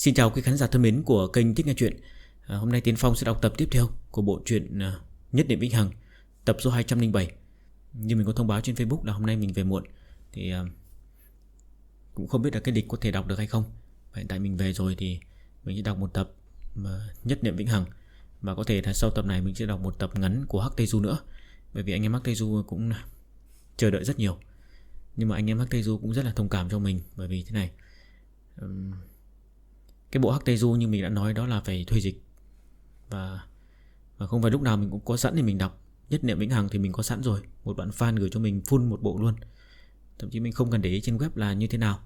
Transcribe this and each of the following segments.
Xin chào quý khán giả thân mến của kênh Thích Nghe Chuyện. À, Hôm nay Tiến Phong sẽ đọc tập tiếp theo của bộ truyện à, Nhất Niệm Vĩnh Hằng Tập số 207 Như mình có thông báo trên Facebook là hôm nay mình về muộn Thì à, cũng không biết là cái địch có thể đọc được hay không. Hiện tại mình về rồi thì mình sẽ đọc một tập mà Nhất Niệm Vĩnh Hằng. Và có thể là sau tập này mình sẽ đọc một tập ngắn của Hắc Tây Du nữa. Bởi vì anh em Hắc Tây Du cũng chờ đợi rất nhiều. Nhưng mà anh em Hắc Tây Du cũng rất là thông cảm cho mình Bởi vì thế này. Um, cái bộ hắc tây du như mình đã nói đó là phải thuê dịch. Và và không phải lúc nào mình cũng có sẵn thì mình đọc. Nhất niệm vĩnh hằng thì mình có sẵn rồi. Một bạn fan gửi cho mình full một bộ luôn. Thậm chí mình không cần để ý trên web là như thế nào.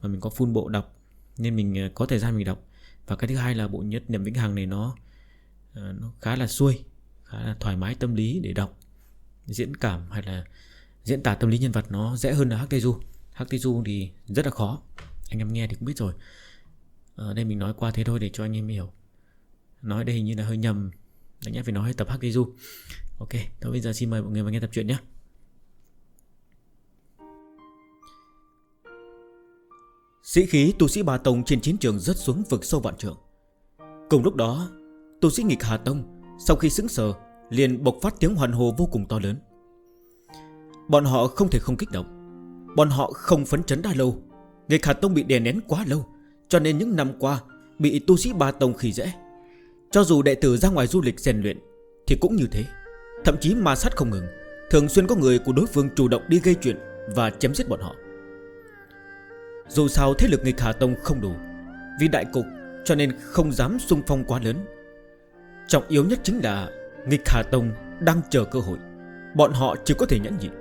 Mà mình có full bộ đọc, nên mình à, có thời gian mình đọc. Và cái thứ hai là bộ nhất niệm vĩnh hằng này nó à, nó khá là xuôi, khá là thoải mái tâm lý để đọc. Diễn cảm hay là diễn tả tâm lý nhân vật nó dễ hơn là hắc tây du. Hắc tây du thì rất là khó. Anh em nghe thì cũng biết rồi. Ờ, à, Đây mình nói qua thế thôi để cho anh em hiểu. Nói đây hình như là hơi nhầm. Đáng nhẽ phải nói tập Hắc Du Ok, thôi bây giờ xin mời mọi người vào nghe tập truyện nhé. Sĩ khí tu sĩ Ba Tông trên chiến trường rất xuống vực sâu vạn trường Cùng lúc đó Tu sĩ nghịch Hà Tông Sau khi xứng sờ Liền bộc phát tiếng hoàn hồ vô cùng to lớn. Bọn họ không thể không kích động. Bọn họ không phấn chấn đa lâu. Nghịch Hà Tông bị đè nén quá lâu. Cho nên những năm qua, Bị tu sĩ Ba Tông khỉ dễ. Cho dù đệ tử ra ngoài du lịch rèn luyện, Thì cũng như thế. Thậm chí ma sát không ngừng, Thường xuyên có người của đối phương chủ động đi gây chuyện Và chém giết bọn họ. Dù sao thế lực nghịch Hà Tông không đủ, Vì đại cục cho nên không dám xung phong quá lớn. Trọng yếu nhất chính là Nghịch Hà Tông đang chờ cơ hội, Bọn họ chỉ có thể nhẫn nhịn.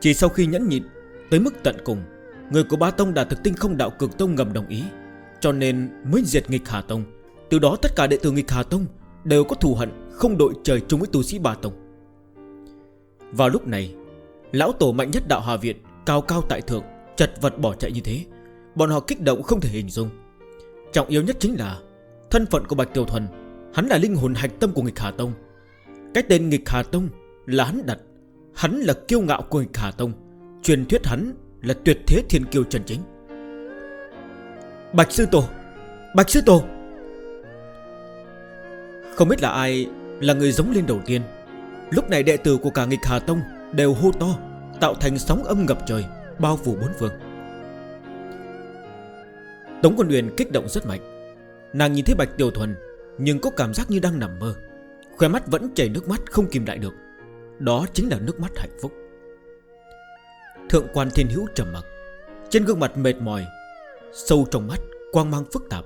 Chỉ sau khi nhẫn nhịn Tới mức tận cùng Người của ba tông đã thực tinh không đạo cực tông ngầm đồng ý. Cho nên mới diệt nghịch Hà Tông. Từ đó tất cả đệ tử nghịch Hà Tông Đều có thù hận không đội trời chung với tu sĩ ba tông. Vào lúc này, Lão tổ mạnh nhất đạo hòa Viện, Cao cao tại thượng, Chật vật bỏ chạy như thế. Bọn họ kích động không thể hình dung. Trọng yếu nhất chính là Thân phận của Bạch Tiểu Thuần, Hắn là linh hồn hạch tâm của nghịch Hà Tông. Cái tên nghịch Hà Tông là hắn đặt, Hắn là kiêu ngạo của nghịch Hà Tông, Truyền thuyết hắn là tuyệt thế thiên kiêu chân chính. Bạch Sư Tổ, Bạch Sư Tổ. Không biết là ai Là người giống lên đầu tiên, Lúc này đệ tử của cả nghịch Hà Tông Đều hô to, Tạo thành sóng âm ngập trời, Bao phủ bốn phương. Tống quân Uyển kích động rất mạnh. Nàng nhìn thấy Bạch Tiểu Thuần, Nhưng có cảm giác như đang nằm mơ. Khoe mắt vẫn chảy nước mắt không kìm lại được. Đó chính là nước mắt hạnh phúc. Thượng quan thiên hữu trầm mặc. Trên gương mặt mệt mỏi, Sâu trong mắt, quang mang phức tạp,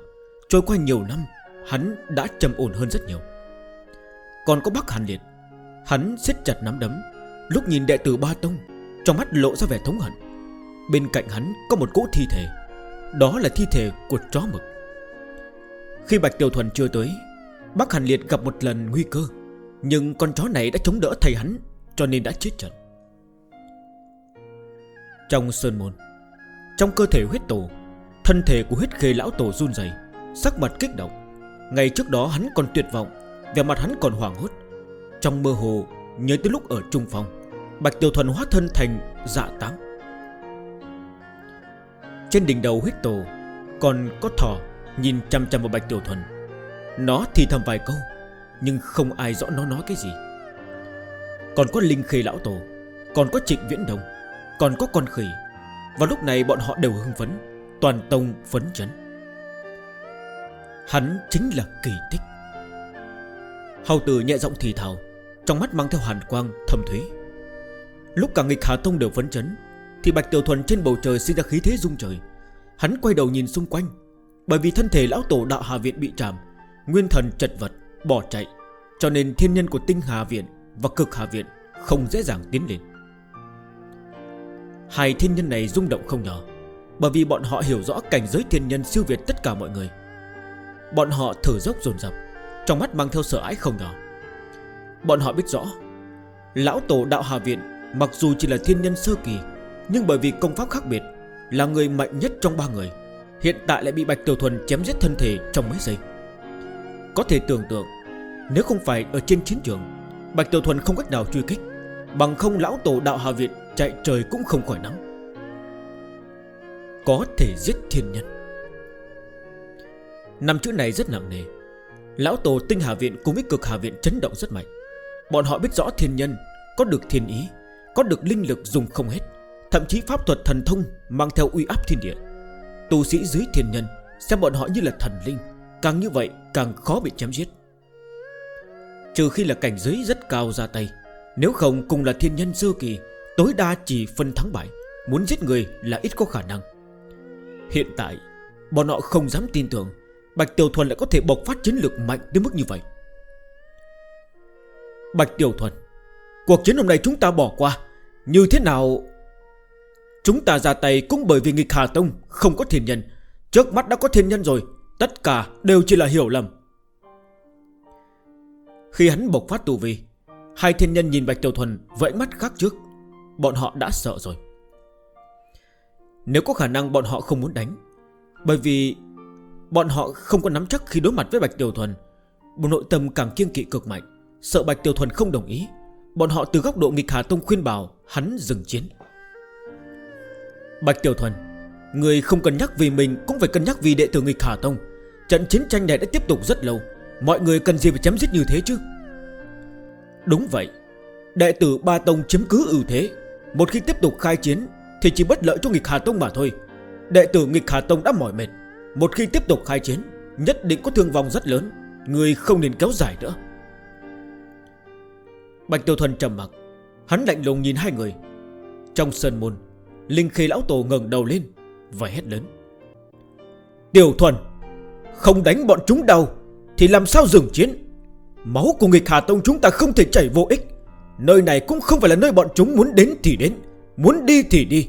Trôi qua nhiều năm, Hắn đã trầm ổn hơn rất nhiều. Còn có bác hàn liệt, Hắn siết chặt nắm đấm, Lúc nhìn đệ tử ba tông, Trong mắt lộ ra vẻ thống hận. Bên cạnh hắn có một cỗ thi thể, Đó là thi thể của chó mực. Khi Bạch Tiểu Thuần chưa tới, Bác Hàn Liệt gặp một lần nguy cơ, Nhưng con chó này đã chống đỡ thầy hắn, Cho nên đã chết trận. Trong sơn môn. Trong cơ thể huyết tổ, Thân thể của huyết khê lão tổ run dày Sắc mặt kích động. Ngày trước đó hắn còn tuyệt vọng Về mặt hắn còn hoảng hốt. Trong mơ hồ, nhớ tới lúc ở trung phòng, Bạch Tiểu Thuần hóa thân thành dạ tám Trên đỉnh đầu huyết tổ Còn có thỏ Nhìn chăm chăm vào Bạch Tiểu Thuần. Nó thì thầm vài câu, Nhưng không ai rõ nó nói cái gì. Còn có Linh Khê Lão Tổ, Còn có Trịnh Viễn Đồng. Còn có con khỉ. Và lúc này bọn họ đều hưng phấn Toàn tông phấn chấn. Hắn chính là kỳ tích. Hầu tử nhẹ giọng thì thào Trong mắt mang theo hàn quang thầm thúy. Lúc cả nghịch Hà Tông đều phấn chấn Thì Bạch Tiểu Thuần trên bầu trời sinh ra khí thế rung trời. Hắn quay đầu nhìn xung quanh Bởi vì thân thể lão tổ đạo Hà Viện bị tràm Nguyên thần chật vật, bỏ chạy Cho nên thiên nhân của tinh Hà Viện Và cực Hà Viện không dễ dàng tiến lên. Hai thiên nhân này rung động không nhỏ Bởi vì bọn họ hiểu rõ cảnh giới thiên nhân siêu việt tất cả mọi người. Bọn họ thở dốc dồn dập, Trong mắt mang theo sợ ái không nhỏ Bọn họ biết rõ, Lão tổ đạo Hà Viện Mặc dù chỉ là thiên nhân sơ kỳ, Nhưng bởi vì công pháp khác biệt, Là người mạnh nhất trong ba người, Hiện tại lại bị Bạch Tiểu Thuần chém giết thân thể trong mấy giây. Có thể tưởng tượng, Nếu không phải ở trên chiến trường, Bạch Tiểu Thuần không cách nào truy kích, Bằng không lão tổ đạo Hà Viện chạy trời cũng không khỏi nắng. Có thể giết thiên nhân. Năm chữ này rất nặng nề. Lão Tổ Tinh Hà Viện cùng với cực Hà Viện chấn động rất mạnh. Bọn họ biết rõ thiên nhân Có được thiên ý, Có được linh lực dùng không hết, Thậm chí pháp thuật thần thông mang theo uy áp thiên địa. Tu sĩ dưới thiên nhân Xem bọn họ như là thần linh, Càng như vậy càng khó bị chém giết. Trừ khi là cảnh giới rất cao ra tay, Nếu không cùng là thiên nhân sơ kỳ Tối đa chỉ phân thắng bại, Muốn giết người là ít có khả năng. Hiện tại, Bọn họ không dám tin tưởng Bạch Tiểu Thuần lại có thể bộc phát chiến lược mạnh tới mức như vậy. Bạch Tiểu Thuần, Cuộc chiến hôm nay chúng ta bỏ qua, Như thế nào? Chúng ta ra tay cũng bởi vì nghịch Hà Tông Không có thiên nhân. Trước mắt đã có thiên nhân rồi, Tất cả đều chỉ là hiểu lầm. Khi hắn bộc phát tù vi, Hai thiên nhân nhìn Bạch Tiểu Thuần Vẫy mắt khác trước bọn họ đã sợ rồi. Nếu có khả năng bọn họ không muốn đánh, Bởi vì bọn họ không có nắm chắc khi đối mặt với Bạch Tiểu Thuần, Một nội tâm càng kiêng kỵ cực mạnh, Sợ Bạch Tiểu Thuần không đồng ý, Bọn họ từ góc độ nghịch Hà Tông khuyên bảo Hắn dừng chiến. Bạch Tiểu Thuần, Người không cần nhắc vì mình Cũng phải cân nhắc vì đệ tử nghịch Hà Tông. Trận chiến tranh này đã tiếp tục rất lâu, Mọi người cần gì phải chấm dứt như thế chứ? Đúng vậy, Đệ tử Ba Tông chiếm cứ ưu thế một khi tiếp tục khai chiến, Thì chỉ bất lợi cho nghịch Hà Tông mà thôi. Đệ tử nghịch Hà Tông đã mỏi mệt. Một khi tiếp tục khai chiến, Nhất định có thương vong rất lớn. Người không nên kéo dài nữa. Bạch Tiêu Thuần trầm mặt Hắn lạnh lùng nhìn hai người. Trong sân môn, Linh khí lão tổ ngừng đầu lên Và hét lớn. Tiêu Thuần, Không đánh bọn chúng đâu, Thì làm sao dừng chiến? Máu của nghịch Hà Tông chúng ta không thể chảy vô ích. Nơi này cũng không phải là nơi bọn chúng muốn đến thì đến, Muốn đi thì đi.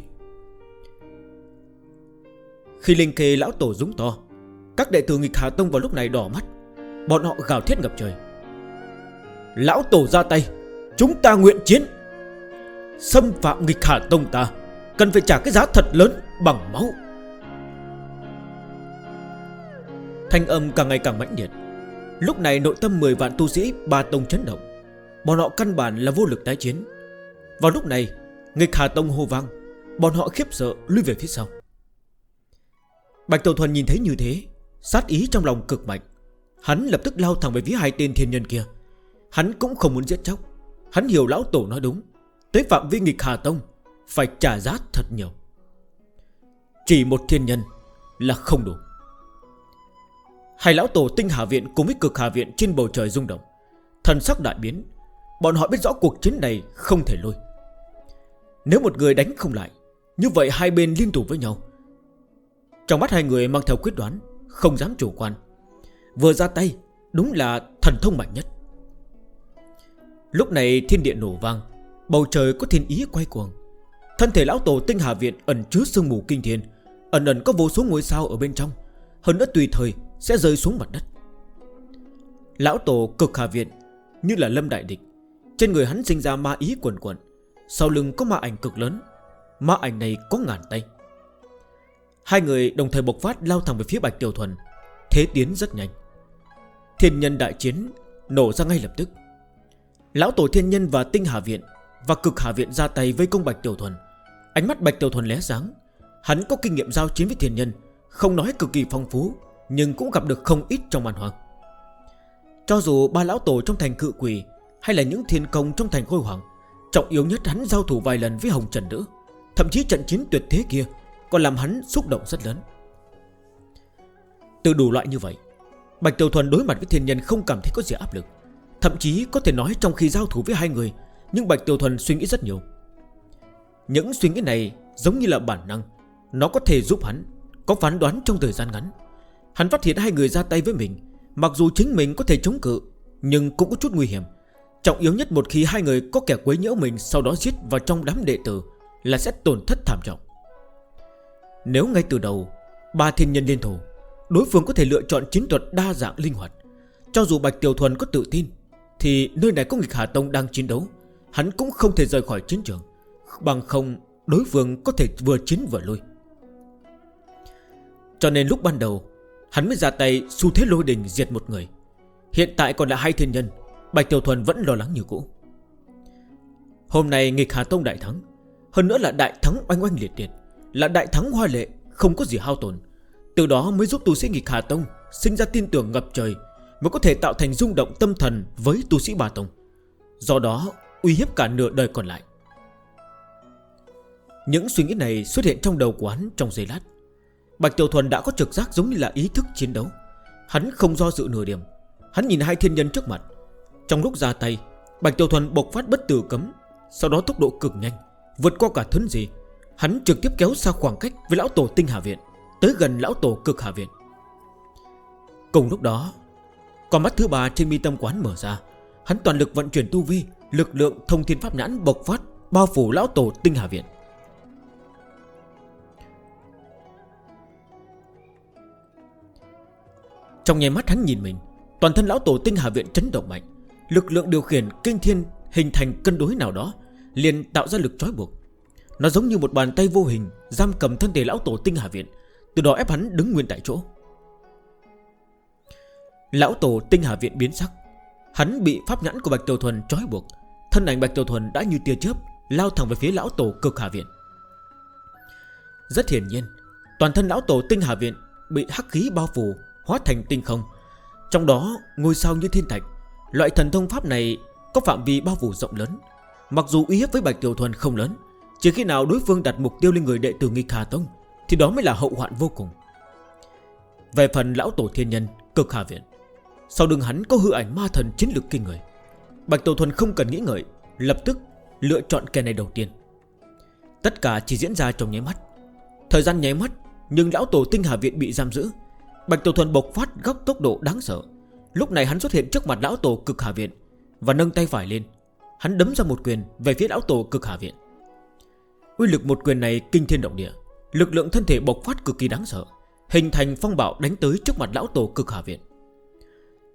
Khi linh kê lão tổ rúng to, Các đệ tử nghịch Hà Tông vào lúc này đỏ mắt. Bọn họ gào thiết ngập trời. Lão tổ ra tay, Chúng ta nguyện chiến. Xâm phạm nghịch Hà Tông ta, Cần phải trả cái giá thật lớn bằng máu. Thanh âm càng ngày càng mãnh liệt. Lúc này nội tâm 10 vạn tu sĩ, Ba tông chấn động. Bọn họ căn bản là vô lực tái chiến. Vào lúc này, Nghịch Hà Tông hô vang, Bọn họ khiếp sợ lưu về phía sau. Bạch Tổ Thuần nhìn thấy như thế, Sát ý trong lòng cực mạnh. Hắn lập tức lao thẳng về phía hai tên thiên nhân kia. Hắn cũng không muốn giết chóc. Hắn hiểu lão tổ nói đúng Tới phạm vi nghịch Hà Tông Phải trả giá thật nhiều. Chỉ một thiên nhân là không đủ. Hai lão tổ tinh Hà Viện cùng với cực Hà Viện trên bầu trời rung động, Thần sắc đại biến Bọn họ biết rõ cuộc chiến này không thể lôi. Nếu một người đánh không lại, Như vậy hai bên liên tục với nhau. Trong mắt hai người mang theo quyết đoán, Không dám chủ quan. Vừa ra tay, đúng là thần thông mạnh nhất. Lúc này thiên địa nổ vang, Bầu trời có thiên ý quay cuồng. Thân thể lão tổ tinh hà viện ẩn chứa sương mù kinh thiên, Ẩn ẩn có vô số ngôi sao ở bên trong. Hơn nữa tùy thời sẽ rơi xuống mặt đất. Lão tổ cực hà viện Như là lâm đại địch trên người hắn sinh ra ma ý quần quần. Sau lưng có ma ảnh cực lớn. Ma ảnh này có ngàn tay. Hai người đồng thời bộc phát lao thẳng về phía Bạch Tiểu Thuần. Thế tiến rất nhanh. Thiên nhân đại chiến Nổ ra ngay lập tức. Lão tổ thiên nhân và tinh hạ viện Và cực hạ viện ra tay với công Bạch Tiểu Thuần. Ánh mắt Bạch Tiểu Thuần lé sáng. Hắn có kinh nghiệm giao chiến với thiên nhân. Không nói cực kỳ phong phú, Nhưng cũng gặp được không ít trong màn hoàng. Cho dù ba lão tổ trong thành cự quỷ hay là những thiên công trong thành khôi hoàng? Trọng yếu nhất hắn giao thủ vài lần với Hồng Trần nữa Thậm chí trận chiến tuyệt thế kia Còn làm hắn xúc động rất lớn. Từ đủ loại như vậy, Bạch Tiểu Thuần đối mặt với thiên nhân không cảm thấy có gì áp lực. Thậm chí có thể nói trong khi giao thủ với hai người, Nhưng Bạch Tiểu Thuần suy nghĩ rất nhiều. Những suy nghĩ này giống như là bản năng, Nó có thể giúp hắn Có phán đoán trong thời gian ngắn. Hắn phát hiện hai người ra tay với mình, Mặc dù chính mình có thể chống cự, Nhưng cũng có chút nguy hiểm. Trọng yếu nhất một khi hai người có kẻ quấy nhiễu mình Sau đó giết vào trong đám đệ tử Là sẽ tổn thất thảm trọng. Nếu ngay từ đầu, Ba thiên nhân liên thủ, Đối phương có thể lựa chọn chiến thuật đa dạng linh hoạt. Cho dù Bạch Tiểu Thuần có tự tin, Thì nơi này có nghịch Hà Tông đang chiến đấu, Hắn cũng không thể rời khỏi chiến trường. Bằng không, đối phương có thể vừa chiến vừa lui. Cho nên lúc ban đầu, Hắn mới ra tay xu thế lôi đình diệt một người. Hiện tại còn là hai thiên nhân Bạch Tiểu Thuần vẫn lo lắng như cũ. Hôm nay nghịch Hà Tông đại thắng, Hơn nữa là đại thắng oanh oanh liệt liệt, Là đại thắng hoa lệ, Không có gì hao tổn. Từ đó mới giúp tu sĩ nghịch Hà Tông Sinh ra tin tưởng ngập trời, Mới có thể tạo thành rung động tâm thần với tu sĩ Bà Tông. Do đó, uy hiếp cả nửa đời còn lại. Những suy nghĩ này xuất hiện trong đầu của hắn trong giây lát. Bạch Tiểu Thuần đã có trực giác giống như là ý thức chiến đấu. Hắn không do dự nửa điểm. Hắn nhìn hai thiên nhân trước mặt trong lúc ra tay, Bạch Tiểu Thuần bộc phát bất tử cấm, Sau đó tốc độ cực nhanh, Vượt qua cả thân gì Hắn trực tiếp kéo xa khoảng cách với lão tổ tinh hạ viện, Tới gần lão tổ cực hạ viện. Cùng lúc đó Con mắt thứ ba trên mi tâm quán mở ra, Hắn toàn lực vận chuyển tu vi, Lực lượng thông thiên pháp nhãn bộc phát, Bao phủ lão tổ tinh hạ viện. Trong nhé mắt hắn nhìn mình, Toàn thân lão tổ tinh hạ viện chấn động mạnh. Lực lượng điều khiển kinh thiên hình thành cân đối nào đó, Liền tạo ra lực trói buộc. Nó giống như một bàn tay vô hình, Giam cầm thân thể lão tổ tinh hà viện, Từ đó ép hắn đứng nguyên tại chỗ. Lão tổ tinh hà viện biến sắc. Hắn bị pháp nhãn của Bạch tiêu Thuần trói buộc. Thân ảnh Bạch tiêu Thuần đã như tia chớp Lao thẳng về phía lão tổ cực hà viện. Rất hiển nhiên, Toàn thân lão tổ tinh hà viện Bị hắc khí bao phủ, Hóa thành tinh không. Trong đó ngôi sao như thiên thạch Loại thần thông pháp này có phạm vi bao phủ rộng lớn. Mặc dù uy hiếp với Bạch Tiểu Thuần không lớn, Chỉ khi nào đối phương đặt mục tiêu lên người đệ tử nghi Hà Tông, Thì đó mới là hậu hoạn vô cùng. Về phần lão tổ thiên nhân, Cực hạ Viện, Sau đường hắn có hư ảnh ma thần chiến lược kinh người. Bạch Tiểu Thuần không cần nghĩ ngợi, Lập tức lựa chọn kẻ này đầu tiên. Tất cả chỉ diễn ra trong nháy mắt. Thời gian nháy mắt, Nhưng lão tổ tinh hạ Viện bị giam giữ. Bạch Tiểu Thuần bộc phát góc tốc độ đáng sợ. Lúc này hắn xuất hiện trước mặt lão tổ cực hạ viện Và nâng tay phải lên. Hắn đấm ra một quyền về phía lão tổ cực hạ viện. Uy lực một quyền này kinh thiên động địa. Lực lượng thân thể bộc phát cực kỳ đáng sợ, Hình thành phong bạo đánh tới trước mặt lão tổ cực hạ viện.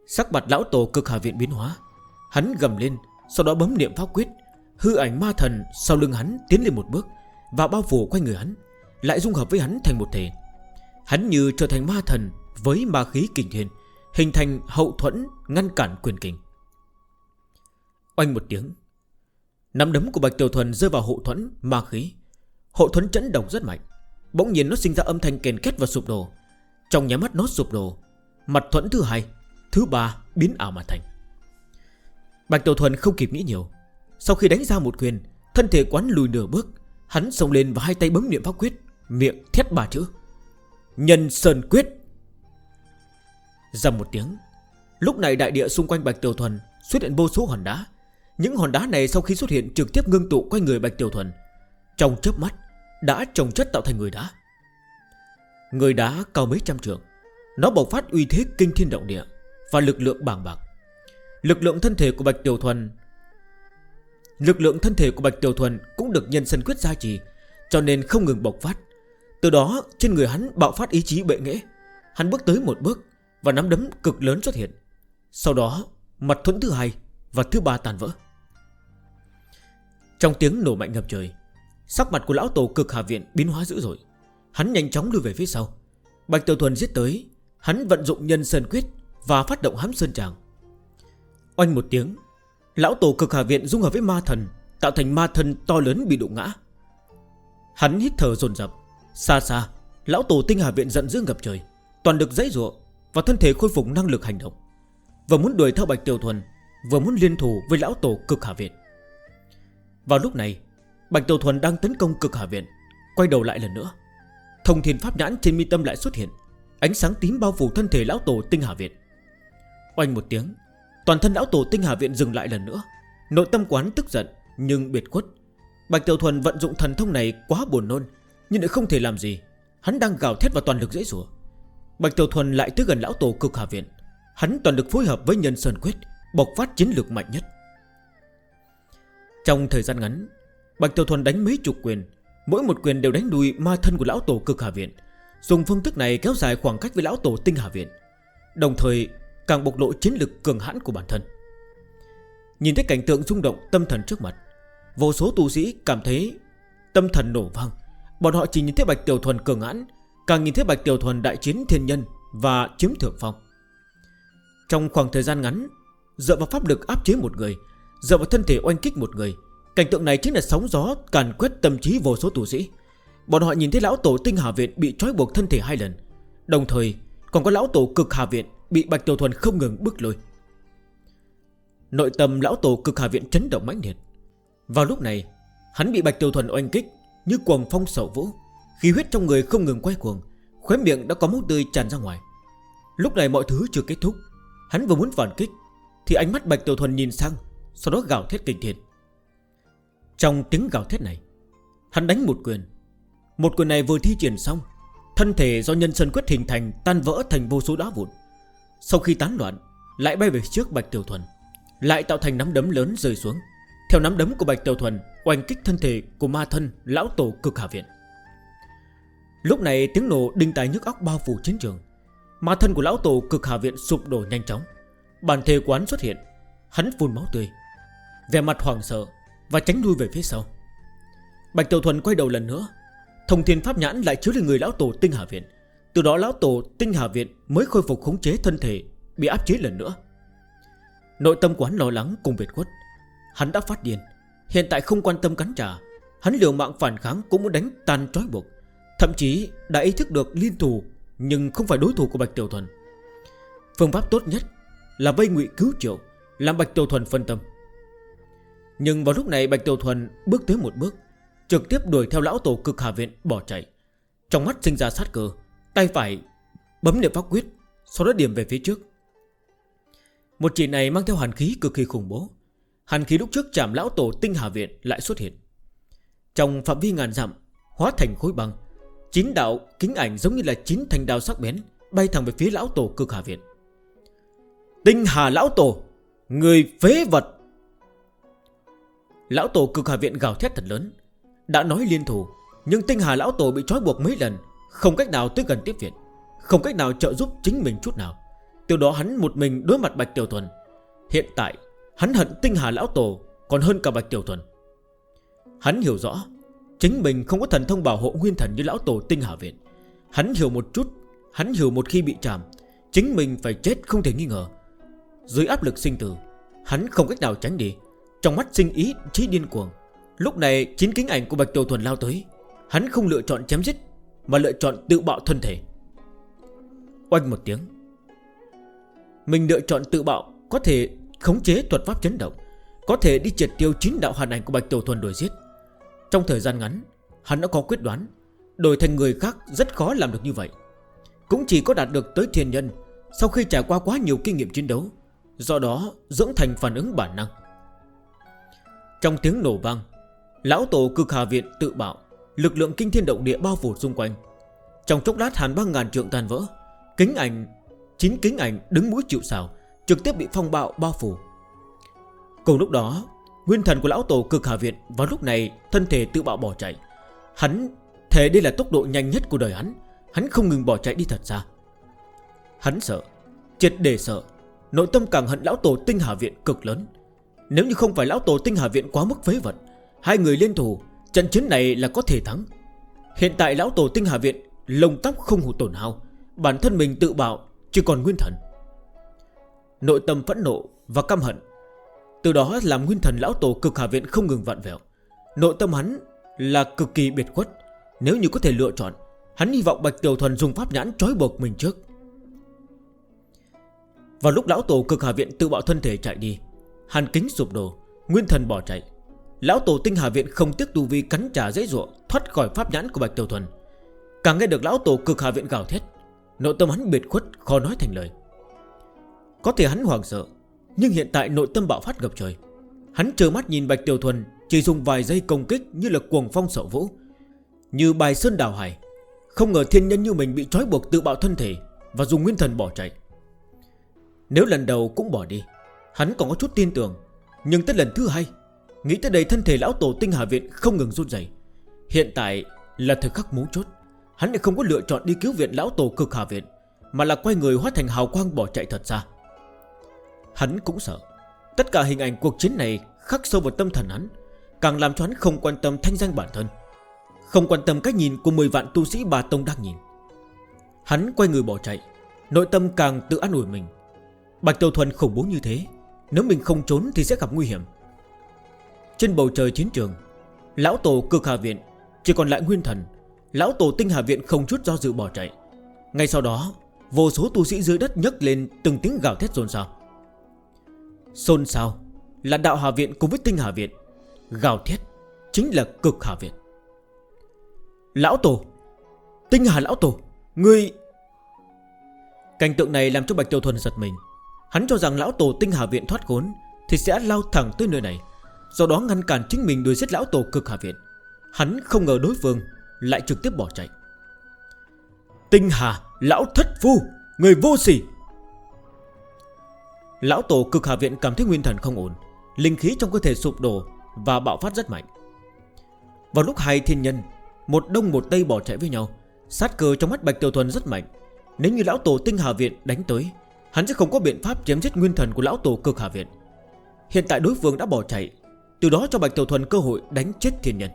Sắc mặt lão tổ cực hạ viện biến hóa. Hắn gầm lên, Sau đó bấm niệm pháp quyết. Hư ảnh ma thần sau lưng hắn tiến lên một bước Và bao phủ quanh người hắn, Lại dung hợp với hắn thành một thể. Hắn như trở thành ma thần Với ma khí kinh thiên. Hình thành hậu thuẫn ngăn cản quyền kình. Oanh một tiếng, Nắm đấm của Bạch Tiểu Thuần rơi vào hậu thuẫn ma khí. Hậu thuẫn chấn động rất mạnh, Bỗng nhiên nó sinh ra âm thanh kền kết và sụp đổ. Trong nhà mắt nó sụp đổ, Mặt thuẫn thứ hai, Thứ ba biến ảo mà thành. Bạch Tiểu Thuần không kịp nghĩ nhiều. Sau khi đánh ra một quyền, Thân thể quán lùi nửa bước, Hắn sông lên và hai tay bấm niệm pháp quyết, Miệng thét bà chữ. Nhân Sơn Quyết. Dầm một tiếng. Lúc này đại địa xung quanh Bạch Tiểu Thuần Xuất hiện vô số hòn đá. Những hòn đá này sau khi xuất hiện trực tiếp ngưng tụ quanh người Bạch Tiểu Thuần. Trong chớp mắt, Đã trồng chất tạo thành người đá. Người đá cao mấy trăm trượng. Nó bộc phát uy thế kinh thiên động địa Và lực lượng bàng bạc. Lực lượng thân thể của Bạch Tiểu Thuần Lực lượng thân thể của Bạch Tiểu Thuần Cũng được nhân sân quyết gia trì, Cho nên không ngừng bộc phát. Từ đó, trên người hắn bạo phát ý chí bệ nghệ. Hắn bước tới một bước và nắm đấm cực lớn xuất hiện. Sau đó, mặt thuẫn thứ hai Và thứ ba tàn vỡ. Trong tiếng nổ mạnh ngập trời, Sắc mặt của lão tổ cực hạ viện biến hóa dữ dội. Hắn nhanh chóng lùi về phía sau. Bạch Tiểu Thuần giết tới, Hắn vận dụng nhân sơn quyết Và phát động hám sơn tràng. Oanh một tiếng, Lão tổ cực hạ viện dung hợp với ma thần, Tạo thành ma thần to lớn bị đụng ngã. Hắn hít thở dồn dập. Xa xa, Lão tổ tinh hạ viện giận dữ ngập trời, Toàn được dãy ruộng và thân thể khôi phục năng lực hành động, Vừa muốn đuổi theo Bạch Tiểu Thuần, Vừa muốn liên thủ với lão tổ cực hạ viện. Vào lúc này, Bạch Tiểu Thuần đang tấn công cực hạ viện, Quay đầu lại lần nữa. Thông thiên pháp nhãn trên mi tâm lại xuất hiện, Ánh sáng tím bao phủ thân thể lão tổ tinh hạ viện. Oanh một tiếng, Toàn thân lão tổ tinh hạ viện dừng lại lần nữa. Nội tâm quán tức giận, Nhưng biệt khuất. Bạch Tiểu Thuần vận dụng thần thông này quá buồn nôn, Nhưng lại không thể làm gì. Hắn đang gào thét vào toàn lực dễ dùa Bạch Tiểu Thuần lại tới gần lão tổ cực hạ viện. Hắn toàn lực phối hợp với nhân Sơn Quyết, Bộc phát chiến lược mạnh nhất. Trong thời gian ngắn, Bạch Tiểu Thuần đánh mấy chục quyền, Mỗi một quyền đều đánh đuôi ma thân của lão tổ cực hạ viện, Dùng phương thức này kéo dài khoảng cách với lão tổ tinh hạ viện. Đồng thời, càng bộc lộ chiến lực cường hãn của bản thân. Nhìn thấy cảnh tượng rung động tâm thần trước mặt, Vô số tu sĩ cảm thấy tâm thần nổ vang. Bọn họ chỉ nhìn thấy Bạch Tiểu Thuần cường hãn Càng nhìn thấy Bạch Tiểu Thuần đại chiến thiên nhân Và chiếm thượng phong. Trong khoảng thời gian ngắn, Dựa vào pháp lực áp chế một người, Dựa vào thân thể oanh kích một người, Cảnh tượng này chính là sóng gió càn quét tâm trí vô số tù sĩ. Bọn họ nhìn thấy lão tổ tinh hà viện Bị trói buộc thân thể hai lần, Đồng thời còn có lão tổ cực hà viện Bị Bạch Tiểu Thuần không ngừng bước lôi. Nội tâm lão tổ cực hà viện chấn động mãnh liệt. Vào lúc này, Hắn bị Bạch Tiểu Thuần oanh kích Như quần phong sầu vũ. Khí huyết trong người không ngừng quay cuồng, Khóe miệng đã có máu tươi tràn ra ngoài. Lúc này mọi thứ chưa kết thúc. Hắn vừa muốn phản kích, Thì ánh mắt Bạch Tiểu Thuần nhìn sang, Sau đó gào thét kinh thiệt Trong tiếng gào thét này, Hắn đánh một quyền. Một quyền này vừa thi triển xong, Thân thể do nhân sơn quyết hình thành Tan vỡ thành vô số đá vụn. Sau khi tán loạn, Lại bay về trước Bạch Tiểu Thuần, Lại tạo thành nắm đấm lớn rơi xuống. Theo nắm đấm của Bạch Tiểu Thuần, Oanh kích thân thể của ma thân Lão Tổ Cực Hạ Viện. Lúc này tiếng nổ đinh tài nhức óc bao phủ chiến trường. Mà thân của lão tổ cực hạ viện sụp đổ nhanh chóng. Bản thể quán xuất hiện. Hắn phun máu tươi. Về mặt hoàng sợ Và tránh lui về phía sau. Bạch Tiểu Thuần quay đầu lần nữa. Thông thiên pháp nhãn lại chiếu lên người lão tổ tinh hạ viện. Từ đó lão tổ tinh hạ viện Mới khôi phục khống chế thân thể Bị áp chế lần nữa. Nội tâm của hắn lo lắng cùng biệt quất, Hắn đã phát điên. Hiện tại không quan tâm cắn trả. Hắn liều mạng phản kháng cũng muốn đánh tan trói buộc. Thậm chí đã ý thức được liên thủ, Nhưng không phải đối thủ của Bạch Tiểu Thuần. Phương pháp tốt nhất Là vây ngụy cứu triệu, Làm Bạch Tiểu Thuần phân tâm. Nhưng vào lúc này Bạch Tiểu Thuần bước tới một bước, Trực tiếp đuổi theo lão tổ cực hạ viện bỏ chạy. Trong mắt sinh ra sát cờ Tay phải bấm niệm pháp quyết, Sau đó điểm về phía trước. Một chỉ này mang theo hàn khí cực kỳ khủng bố. Hàn khí lúc trước chạm lão tổ tinh hạ viện lại xuất hiện. Trong phạm vi ngàn dặm, Hóa thành khối băng Chín đạo kính ảnh giống như là chín thành đao sắc bén, Bay thẳng về phía lão tổ cực hà viện. Tinh hà lão tổ, Người phế vật. Lão tổ cực hà viện gào thét thật lớn, Đã nói liên thủ, Nhưng tinh hà lão tổ bị trói buộc mấy lần, Không cách nào tới gần tiếp viện, Không cách nào trợ giúp chính mình chút nào. Từ đó hắn một mình đối mặt Bạch Tiểu Thuần. Hiện tại, hắn hận tinh hà lão tổ Còn hơn cả Bạch Tiểu Thuần. Hắn hiểu rõ Chính mình không có thần thông bảo hộ nguyên thần như lão tổ tinh hạ viện. Hắn hiểu một chút, Hắn hiểu một khi bị chạm Chính mình phải chết không thể nghi ngờ. Dưới áp lực sinh tử, Hắn không cách nào tránh đi. Trong mắt sinh ý, trí điên cuồng. Lúc này, chín kính ảnh của Bạch tổ Thuần lao tới. Hắn không lựa chọn chém giết, Mà lựa chọn tự bạo thân thể. Oanh một tiếng. Mình lựa chọn tự bạo, Có thể khống chế thuật pháp chấn động, Có thể đi triệt tiêu chín đạo hoàn ảnh của Bạch tổ Thuần đuổi giết. Trong thời gian ngắn, Hắn đã có quyết đoán, Đổi thành người khác rất khó làm được như vậy. Cũng chỉ có đạt được tới thiên nhân Sau khi trải qua quá nhiều kinh nghiệm chiến đấu, Do đó dưỡng thành phản ứng bản năng. Trong tiếng nổ vang, Lão tổ cực hà viện tự bảo Lực lượng kinh thiên động địa bao phủ xung quanh. Trong chốc lát hàn ba ngàn trượng tàn vỡ, Kính ảnh chính kính ảnh đứng mũi chịu xào Trực tiếp bị phong bạo bao phủ. Cùng lúc đó Nguyên thần của lão tổ cực hạ viện, Vào lúc này, thân thể tự bạo bỏ chạy. Hắn thể đây là tốc độ nhanh nhất của đời hắn. Hắn không ngừng bỏ chạy đi thật xa. Hắn sợ, Triệt đề sợ. Nội tâm càng hận lão tổ tinh hạ viện cực lớn. Nếu như không phải lão tổ tinh hạ viện quá mức phế vật, Hai người liên thủ, Trận chiến này là có thể thắng. Hiện tại lão tổ tinh hạ viện, Lông tóc không hủ tổn hao. Bản thân mình tự bạo, Chỉ còn nguyên thần. Nội tâm phẫn nộ và căm hận từ đó làm nguyên thần lão tổ cực hạ viện không ngừng vặn vẹo. Nội tâm hắn là cực kỳ biệt khuất. Nếu như có thể lựa chọn, Hắn hy vọng Bạch Tiểu Thuần dùng pháp nhãn trói buộc mình trước. Vào lúc lão tổ cực hạ viện tự bạo thân thể chạy đi, Hàn kính sụp đổ, Nguyên thần bỏ chạy. Lão tổ tinh hà viện không tiếc tu vi cắn trả dễ dụa Thoát khỏi pháp nhãn của Bạch Tiểu Thuần Càng nghe được lão tổ cực hạ viện gào thét, Nội tâm hắn biệt khuất, khó nói thành lời. Có thể hắn hoàng sợ nhưng hiện tại nội tâm bạo phát gặp trời. Hắn trơ mắt nhìn Bạch Tiểu Thuần, Chỉ dùng vài giây công kích như là cuồng phong sở vũ. Như bài sơn đào hải, Không ngờ thiên nhân như mình bị trói buộc tự bạo thân thể Và dùng nguyên thần bỏ chạy. Nếu lần đầu cũng bỏ đi, Hắn còn có chút tin tưởng. Nhưng tới lần thứ hai, Nghĩ tới đây thân thể lão tổ tinh hà viện không ngừng rút dày Hiện tại là thời khắc mấu chốt, Hắn lại không có lựa chọn đi cứu viện lão tổ cực hà viện, Mà là quay người hóa thành hào quang bỏ chạy thật xa. Hắn cũng sợ. Tất cả hình ảnh cuộc chiến này khắc sâu vào tâm thần hắn, Càng làm cho hắn không quan tâm thanh danh bản thân, Không quan tâm cách nhìn của 10 vạn tu sĩ bà Tông đang nhìn. Hắn quay người bỏ chạy, Nội tâm càng tự an ủi mình. Bạch Tiêu Thuần khủng bố như thế, Nếu mình không trốn thì sẽ gặp nguy hiểm. Trên bầu trời chiến trường, Lão Tổ cực Hà Viện Chỉ còn lại Nguyên Thần, Lão Tổ Tinh Hà Viện không chút do dự bỏ chạy. Ngay sau đó, Vô số tu sĩ dưới đất nhấc lên từng tiếng gào thét dồn sao Xôn xao là đạo hạ Viện cùng với tinh hạ Viện. Gào thiết chính là cực hạ Viện. Lão Tổ, Tinh Hà Lão Tổ, Ngươi. Cảnh tượng này làm cho Bạch Tiêu Thuần giật mình. Hắn cho rằng Lão Tổ Tinh Hà Viện thoát khốn Thì sẽ lao thẳng tới nơi này, Do đó ngăn cản chính mình đuổi giết Lão Tổ cực hạ Viện. Hắn không ngờ đối phương Lại trực tiếp bỏ chạy. Tinh Hà Lão Thất Phu, Người vô sỉ. Lão tổ cực hạ viện cảm thấy nguyên thần không ổn, Linh khí trong cơ thể sụp đổ Và bạo phát rất mạnh. Vào lúc hai thiên nhân, Một đông một tây bỏ chạy với nhau, Sát cơ trong mắt Bạch Tiểu Thuần rất mạnh. Nếu như lão tổ tinh hạ viện đánh tới, Hắn sẽ không có biện pháp chém giết nguyên thần của lão tổ cực hạ viện. Hiện tại đối phương đã bỏ chạy, Từ đó cho Bạch Tiểu Thuần cơ hội đánh chết thiên nhân.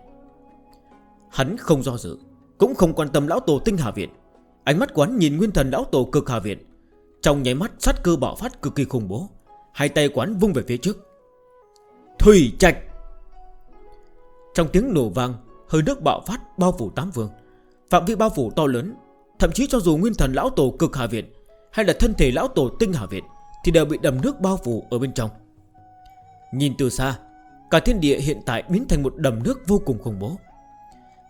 Hắn không do dự, Cũng không quan tâm lão tổ tinh hạ viện. Ánh mắt quán nhìn nguyên thần lão tổ cực hạ viện trong nháy mắt sát cơ bạo phát cực kỳ khủng bố. Hai tay quán vung về phía trước. Thủy Trạch! Trong tiếng nổ vang, Hơi nước bạo phát bao phủ tám vương Phạm vi bao phủ to lớn, Thậm chí cho dù nguyên thần lão tổ cực hạ viện Hay là thân thể lão tổ tinh hạ viện Thì đều bị đầm nước bao phủ ở bên trong. Nhìn từ xa, Cả thiên địa hiện tại biến thành một đầm nước vô cùng khủng bố.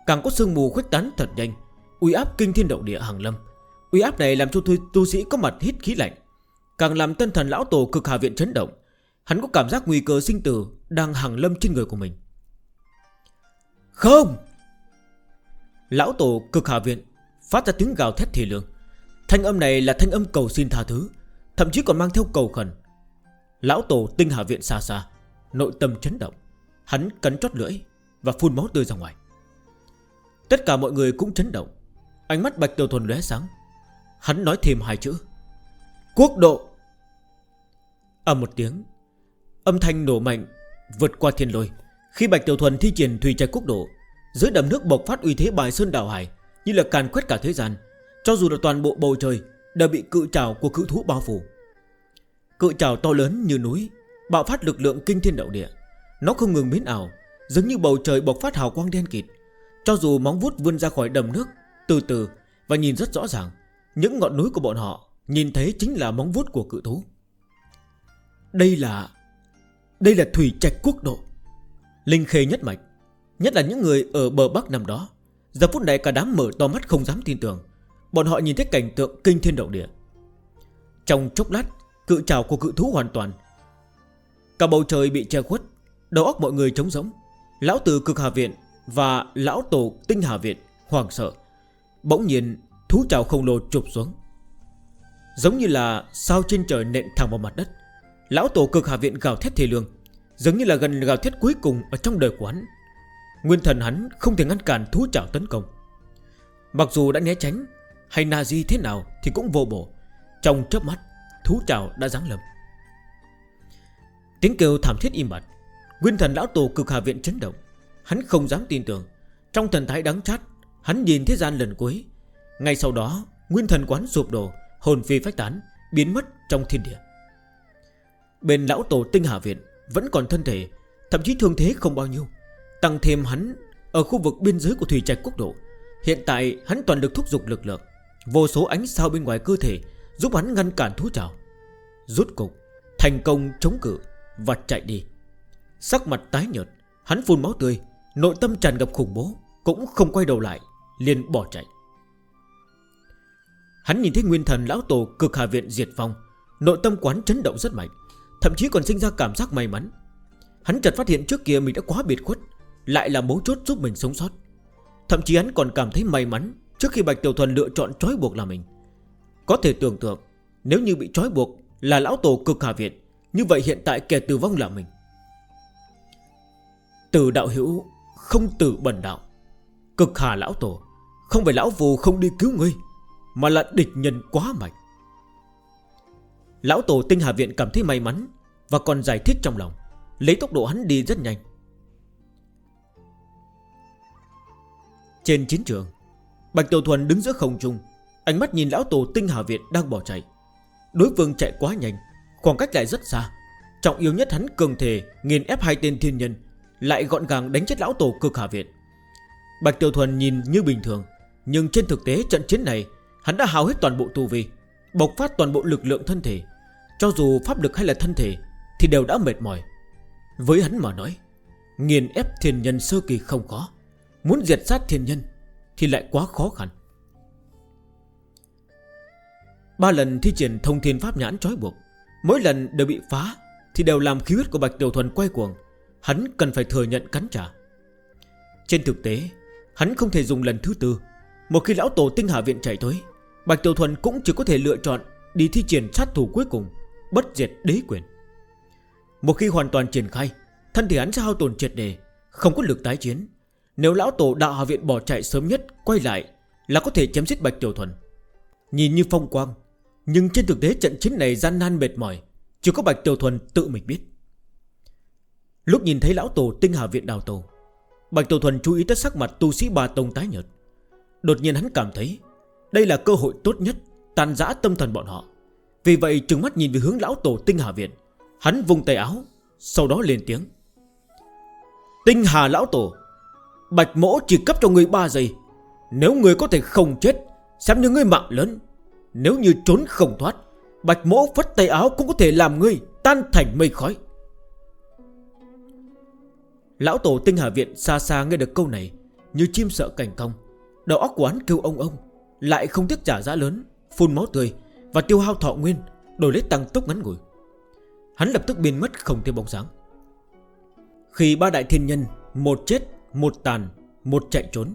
Càng có sương mù khuếch tán thật nhanh, Uy áp kinh thiên động địa hàng lâm. Uy áp này làm cho tu, tu sĩ có mặt hít khí lạnh. Càng làm tân thần lão tổ cực hà viện chấn động. Hắn có cảm giác nguy cơ sinh tử Đang hàng lâm trên người của mình. Không! Lão tổ cực hà viện Phát ra tiếng gào thét thì lương. Thanh âm này là thanh âm cầu xin tha thứ Thậm chí còn mang theo cầu khẩn. Lão tổ tinh hạ viện xa xa Nội tâm chấn động. Hắn cắn chót lưỡi và phun máu tươi ra ngoài. Tất cả mọi người cũng chấn động. Ánh mắt bạch tiểu thuần lóe sáng. Hắn nói thêm hai chữ. Quốc độ. Âm một tiếng, Âm thanh nổ mạnh Vượt qua thiên lôi. Khi Bạch Tiểu Thuần thi triển thủy trạch quốc độ, Dưới đầm nước bộc phát uy thế bài sơn đảo hải, Như là càn quét cả thế gian. Cho dù là toàn bộ bầu trời Đã bị cự trào của cự thú bao phủ. Cự trào to lớn như núi, Bạo phát lực lượng kinh thiên đạo địa. Nó không ngừng biến ảo, Giống như bầu trời bộc phát hào quang đen kịt. Cho dù móng vuốt vươn ra khỏi đầm nước Từ từ và nhìn rất rõ ràng những ngọn núi của bọn họ Nhìn thấy chính là móng vuốt của cự thú. Đây là Đây là thủy trạch quốc độ. Linh khê nhất mạch, Nhất là những người ở bờ bắc nằm đó, Giờ phút này cả đám mở to mắt không dám tin tưởng. Bọn họ nhìn thấy cảnh tượng kinh thiên động địa. Trong chốc lát, Cự trào của cự thú hoàn toàn. Cả bầu trời bị che khuất, Đầu óc mọi người trống rỗng. Lão tử cực hà viện Và lão tổ tinh hà viện Hoàng sợ. Bỗng nhiên Thú trào khổng lồ chụp xuống. Giống như là sao trên trời nện thẳng vào mặt đất, Lão tổ cực hạ viện gào thét thề lương Giống như là gần gào thét cuối cùng Ở trong đời của hắn. Nguyên thần hắn không thể ngăn cản thú trảo tấn công. Mặc dù đã né tránh, Hay nazi thế nào thì cũng vô bổ. Trong chớp mắt, Thú trảo đã ráng lầm Tiếng kêu thảm thiết im bặt, Nguyên thần lão tổ cực hạ viện chấn động. Hắn không dám tin tưởng, Trong thần thái đáng chát, Hắn nhìn thế gian lần cuối ngay sau đó, Nguyên thần quán sụp đổ, Hồn phi phách tán, Biến mất trong thiên địa. Bên lão tổ tinh hạ viện Vẫn còn thân thể, Thậm chí thương thế không bao nhiêu, Tăng thêm hắn Ở khu vực biên giới của thủy trạch quốc độ. Hiện tại, hắn toàn được thúc dục lực lượng, Vô số ánh sao bên ngoài cơ thể Giúp hắn ngăn cản thú trào. Rút cục, Thành công chống cự Và chạy đi. Sắc mặt tái nhợt, Hắn phun máu tươi, Nội tâm tràn ngập khủng bố, Cũng không quay đầu lại, liền bỏ chạy. Hắn nhìn thấy nguyên thần lão tổ cực hà viện diệt vong, Nội tâm quán chấn động rất mạnh, Thậm chí còn sinh ra cảm giác may mắn. Hắn chợt phát hiện trước kia mình đã quá biệt khuất, Lại là mấu chốt giúp mình sống sót. Thậm chí hắn còn cảm thấy may mắn Trước khi Bạch Tiểu Thuần lựa chọn trói buộc là mình. Có thể tưởng tượng, Nếu như bị trói buộc là lão tổ cực hà viện, Như vậy hiện tại kẻ tử vong là mình. Từ đạo hữu, không tử bẩn đạo. Cực hà lão tổ, Không phải lão vù không đi cứu ngươi. Mà là địch nhân quá mạnh. Lão tổ tinh hà viện cảm thấy may mắn Và còn giải thích trong lòng, Lấy tốc độ hắn đi rất nhanh. Trên chiến trường, Bạch Tiểu Thuần đứng giữa không trung, Ánh mắt nhìn lão tổ tinh hà viện đang bỏ chạy. Đối phương chạy quá nhanh, Khoảng cách lại rất xa. Trọng yếu nhất hắn cường thể nghiền ép hai tên thiên nhân, Lại gọn gàng đánh chết lão tổ cực hà viện. Bạch Tiểu Thuần nhìn như bình thường, Nhưng trên thực tế trận chiến này Hắn đã hào hết toàn bộ tu vi, Bộc phát toàn bộ lực lượng thân thể. Cho dù pháp lực hay là thân thể Thì đều đã mệt mỏi. Với hắn mà nói, Nghiền ép thiên nhân sơ kỳ không có Muốn diệt sát thiên nhân Thì lại quá khó khăn. Ba lần thi triển thông thiên pháp nhãn trói buộc, Mỗi lần đều bị phá Thì đều làm khí huyết của Bạch Tiểu Thuần quay cuồng. Hắn cần phải thừa nhận cắn trả. Trên thực tế, Hắn không thể dùng lần thứ tư, Một khi lão tổ tinh hạ viện chạy tới Bạch Tiểu Thuần cũng chỉ có thể lựa chọn Đi thi triển sát thủ cuối cùng, Bất diệt đế quyền. Một khi hoàn toàn triển khai, Thân thể hắn sẽ hao tồn triệt đề, Không có lực tái chiến. Nếu lão tổ đạo hạ viện bỏ chạy sớm nhất, Quay lại là có thể chém giết Bạch Tiểu Thuần. Nhìn như phong quang, Nhưng trên thực tế trận chiến này gian nan mệt mỏi, Chỉ có Bạch Tiểu Thuần tự mình biết. Lúc nhìn thấy lão tổ tinh hà viện đào tổ Bạch Tiểu Thuần chú ý tới sắc mặt tu sĩ bà Tông tái nhợt. Đột nhiên hắn cảm thấy đây là cơ hội tốt nhất, Tàn giã tâm thần bọn họ. Vì vậy, trừng mắt nhìn về hướng lão tổ tinh hà viện. Hắn vùng tay áo, Sau đó lên tiếng. Tinh hà lão tổ, Bạch mỗ chỉ cấp cho người 3 giây. Nếu người có thể không chết, Xem như ngươi mạng lớn. Nếu như trốn không thoát, Bạch mỗ phất tay áo cũng có thể làm ngươi Tan thành mây khói. Lão tổ tinh hà viện xa xa nghe được câu này, Như chim sợ cảnh công Đầu óc của hắn kêu ông ông. Lại không tiếc trả giá lớn Phun máu tươi Và tiêu hao thọ nguyên Đổi lấy tăng tốc ngắn ngủi. Hắn lập tức biến mất không thêm bóng dáng. Khi ba đại thiên nhân Một chết, một tàn, một chạy trốn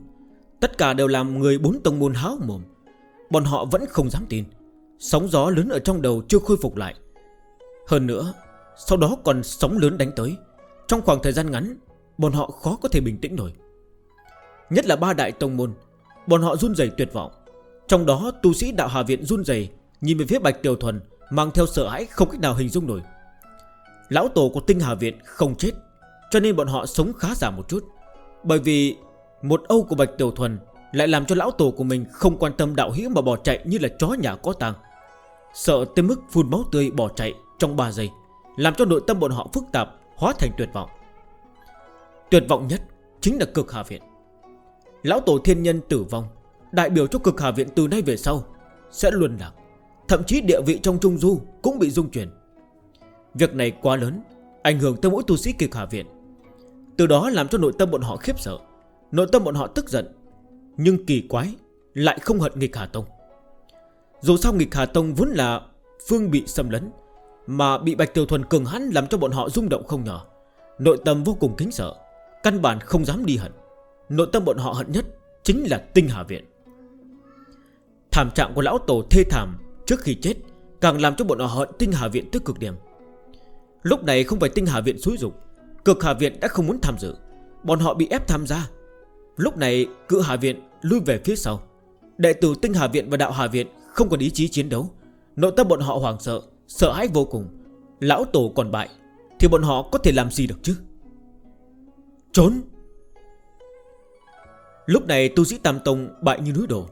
Tất cả đều làm người bốn tông môn háo mồm. Bọn họ vẫn không dám tin. Sóng gió lớn ở trong đầu chưa khôi phục lại. Hơn nữa Sau đó còn sóng lớn đánh tới. Trong khoảng thời gian ngắn Bọn họ khó có thể bình tĩnh nổi. Nhất là ba đại tông môn Bọn họ run rẩy tuyệt vọng. Trong đó, tu sĩ đạo Hà Viện run rẩy, Nhìn về phía Bạch Tiểu Thuần, Mang theo sợ hãi không cách nào hình dung nổi. Lão tổ của tinh Hà Viện không chết, Cho nên bọn họ sống khá giả một chút. Bởi vì Một âu của Bạch Tiểu Thuần Lại làm cho lão tổ của mình không quan tâm đạo hữu mà bỏ chạy như là chó nhà có tàng. Sợ tới mức phun máu tươi bỏ chạy trong 3 giây, Làm cho nội tâm bọn họ phức tạp, Hóa thành tuyệt vọng. Tuyệt vọng nhất chính là cực Hà Viện. Lão tổ thiên nhân tử vong Đại biểu cho cực hà viện từ nay về sau Sẽ luân lạc, Thậm chí địa vị trong Trung Du cũng bị dung chuyển. Việc này quá lớn, Ảnh hưởng tới mỗi tu sĩ cực hà viện. Từ đó làm cho nội tâm bọn họ khiếp sợ, Nội tâm bọn họ tức giận, Nhưng kỳ quái Lại không hận nghịch Hà Tông. Dù sao nghịch Hà Tông vốn là Phương bị xâm lấn, Mà bị Bạch Tiểu Thuần cường hắn làm cho bọn họ rung động không nhỏ, Nội tâm vô cùng kính sợ, Căn bản không dám đi hận. Nội tâm bọn họ hận nhất Chính là Tinh Hà Viện. Thảm trạng của lão tổ thê thảm Trước khi chết Càng làm cho bọn họ hận tinh hà viện tức cực điểm. Lúc này không phải tinh hà viện xúi dục, Cực hà viện đã không muốn tham dự. Bọn họ bị ép tham gia. Lúc này cự hà viện lui về phía sau. Đệ tử tinh hà viện và đạo hà viện Không còn ý chí chiến đấu. Nội tâm bọn họ hoàng sợ Sợ hãi vô cùng. Lão tổ còn bại Thì bọn họ có thể làm gì được chứ? Trốn! Lúc này tu sĩ Tam Tông bại như núi đổ.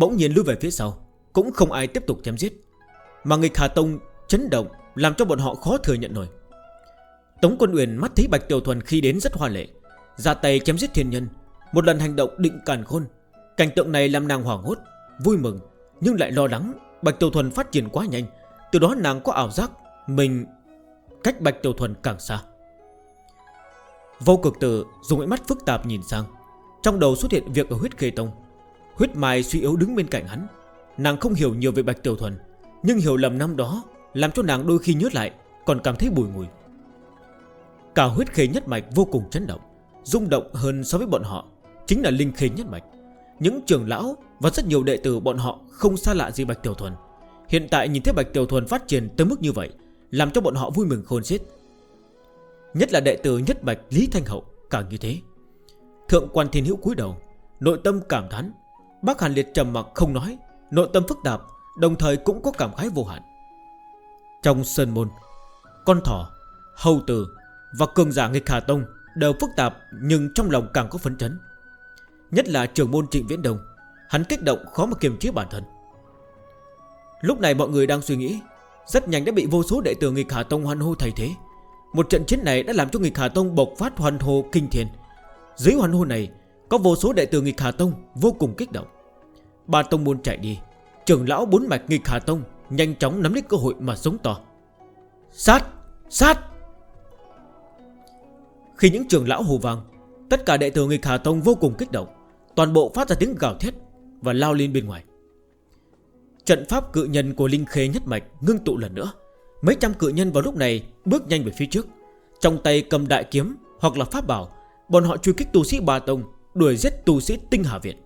Bỗng nhiên lưu về phía sau, Cũng không ai tiếp tục chém giết. Mà nghịch Hà Tông chấn động, Làm cho bọn họ khó thừa nhận nổi. Tống quân Uyển mắt thấy Bạch Tiểu Thuần khi đến rất hoa lệ, Ra tay chém giết thiên nhân, Một lần hành động định càn khôn. Cảnh tượng này làm nàng hoảng hốt, Vui mừng, nhưng lại lo lắng Bạch Tiểu Thuần phát triển quá nhanh, Từ đó nàng có ảo giác Mình cách Bạch Tiểu Thuần càng xa. Vô cực tử dùng ánh mắt phức tạp nhìn sang, Trong đầu xuất hiện việc ở huyết khê tông. Huyết Mai suy yếu đứng bên cạnh hắn. Nàng không hiểu nhiều về Bạch Tiểu Thuần, Nhưng hiểu lầm năm đó Làm cho nàng đôi khi nhớ lại, Còn cảm thấy bùi ngùi. Cả huyết khế nhất mạch vô cùng chấn động, Rung động hơn so với bọn họ, Chính là linh khế nhất mạch. Những trưởng lão và rất nhiều đệ tử bọn họ Không xa lạ gì Bạch Tiểu Thuần. Hiện tại nhìn thấy Bạch Tiểu Thuần phát triển tới mức như vậy, Làm cho bọn họ vui mừng khôn xiết. Nhất là đệ tử nhất mạch Lý Thanh Hậu, Càng như thế. Thượng quan thiên hữu cúi đầu, Nội tâm cảm thán. Bác Hàn Liệt trầm mặt không nói Nội tâm phức tạp Đồng thời cũng có cảm khái vô hạn. Trong sơn môn Con thỏ, hầu tử Và cường giả nghịch Hà Tông Đều phức tạp nhưng trong lòng càng có phấn chấn. Nhất là trưởng môn trịnh viễn Đông, Hắn kích động khó mà kiềm chế bản thân. Lúc này mọi người đang suy nghĩ Rất nhanh đã bị vô số đệ tử nghịch Hà Tông hoan hô thay thế. Một trận chiến này đã làm cho nghịch Hà Tông bộc phát hoàn hô kinh thiền Dưới hoàn hô này có vô số đệ tử nghịch Hà Tông Vô cùng kích động. Ba tông muốn chạy đi, Trưởng lão bốn mạch nghịch Hà Tông Nhanh chóng nắm lấy cơ hội mà sống to. Sát Sát! Khi những trưởng lão hù vang Tất cả đệ tử nghịch Hà Tông vô cùng kích động, Toàn bộ phát ra tiếng gào thét Và lao lên bên ngoài. Trận pháp cự nhân của Linh Khê nhất mạch Ngưng tụ lần nữa. Mấy trăm cự nhân vào lúc này bước nhanh về phía trước. Trong tay cầm đại kiếm hoặc là pháp bảo, Bọn họ truy kích tu sĩ ba tông Đuổi giết tu sĩ tinh hà viện.